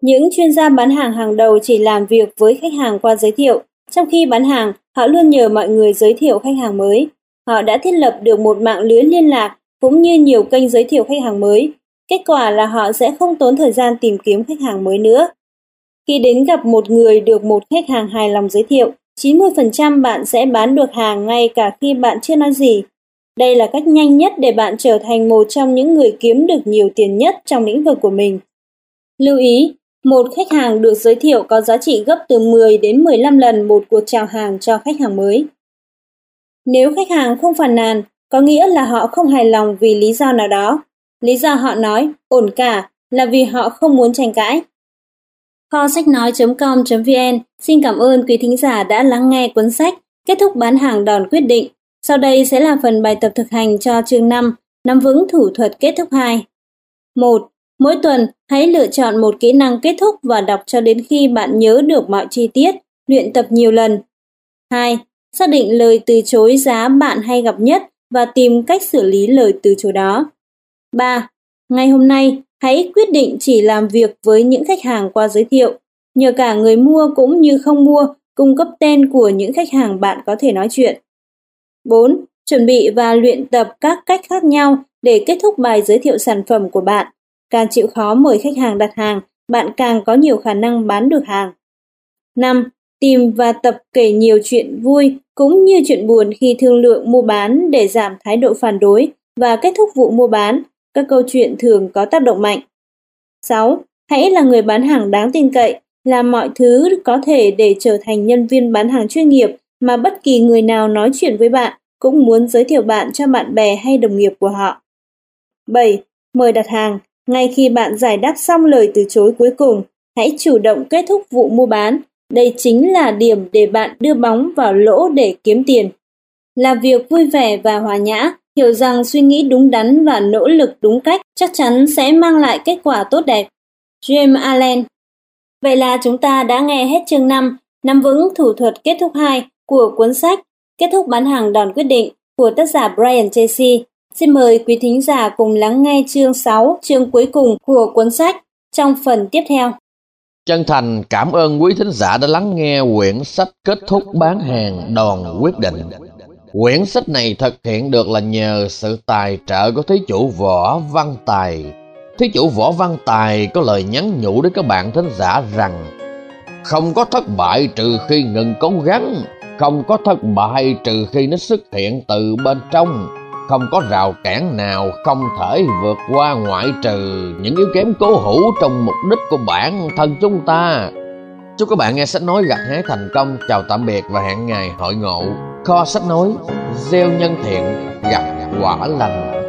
Những chuyên gia bán hàng hàng đầu chỉ làm việc với khách hàng qua giới thiệu, trong khi bán hàng, họ luôn nhờ mọi người giới thiệu khách hàng mới. Họ đã thiết lập được một mạng lưới liên lạc cũng như nhiều kênh giới thiệu khách hàng mới. Kết quả là họ sẽ không tốn thời gian tìm kiếm khách hàng mới nữa. Khi đến gặp một người được một khách hàng hài lòng giới thiệu, 90% bạn sẽ bán được hàng ngay cả khi bạn chưa nói gì. Đây là cách nhanh nhất để bạn trở thành một trong những người kiếm được nhiều tiền nhất trong lĩnh vực của mình. Lưu ý, một khách hàng được giới thiệu có giá trị gấp từ 10 đến 15 lần một cuộc chào hàng cho khách hàng mới. Nếu khách hàng không phàn nàn, có nghĩa là họ không hài lòng vì lý do nào đó. Lý do họ nói ổn cả là vì họ không muốn tranh cãi. Kho sách nói.com.vn xin cảm ơn quý thính giả đã lắng nghe cuốn sách Kết thúc bán hàng đòn quyết định. Sau đây sẽ là phần bài tập thực hành cho chương 5, nắm vững thủ thuật kết thúc 2. 1. Mỗi tuần, hãy lựa chọn một kỹ năng kết thúc và đọc cho đến khi bạn nhớ được mọi chi tiết, luyện tập nhiều lần. 2. Xác định lời từ chối giá bạn hay gặp nhất và tìm cách xử lý lời từ chối đó. 3. Ngày hôm nay, hãy quyết định chỉ làm việc với những khách hàng qua giới thiệu. Nhờ cả người mua cũng như không mua, cung cấp tên của những khách hàng bạn có thể nói chuyện. 4. Chuẩn bị và luyện tập các cách khác nhau để kết thúc bài giới thiệu sản phẩm của bạn. Càng chịu khó mời khách hàng đặt hàng, bạn càng có nhiều khả năng bán được hàng. 5. Tìm và tập kể nhiều chuyện vui cũng như chuyện buồn khi thương lượng mua bán để giảm thái độ phản đối và kết thúc vụ mua bán. Các câu chuyện thường có tác động mạnh. 6. Hãy là người bán hàng đáng tin cậy, làm mọi thứ có thể để trở thành nhân viên bán hàng chuyên nghiệp mà bất kỳ người nào nói chuyện với bạn cũng muốn giới thiệu bạn cho bạn bè hay đồng nghiệp của họ. 7. Mời đặt hàng. Ngay khi bạn giải đáp xong lời từ chối cuối cùng, hãy chủ động kết thúc vụ mua bán. Đây chính là điểm để bạn đưa bóng vào lỗ để kiếm tiền. Làm việc vui vẻ và hòa nhã, hiểu rằng suy nghĩ đúng đắn và nỗ lực đúng cách chắc chắn sẽ mang lại kết quả tốt đẹp. James Allen Vậy là chúng ta đã nghe hết chương 5, nắm vững thủ thuật kết thúc 2 của cuốn sách Kết thúc bán hàng đòn quyết định của tác giả Brian Tracy. Xin mời quý thính giả cùng lắng nghe chương 6, chương cuối cùng của cuốn sách trong phần tiếp theo. Chân thành cảm ơn quý thính giả đã lắng nghe quyển sách kết thúc bán hàng đòn quyết định. Quyển sách này thực hiện được là nhờ sự tài trợ của thí chủ Võ Văn Tài. Thí chủ Võ Văn Tài có lời nhắn nhủ đến các bạn thính giả rằng không có thất bại trừ khi ngừng cố gắng, không có thất bại trừ khi nó xuất hiện từ bên trong không có rào cản nào không thể vượt qua ngoại trừ những yếu kém cố hữu trong mục đích của bản thân chúng ta. Chúc các bạn nghe sách nói gặt hái thành công. Chào tạm biệt và hẹn ngày hội ngộ. Kho sách nói, gieo nhân thiện, gặp quả lành.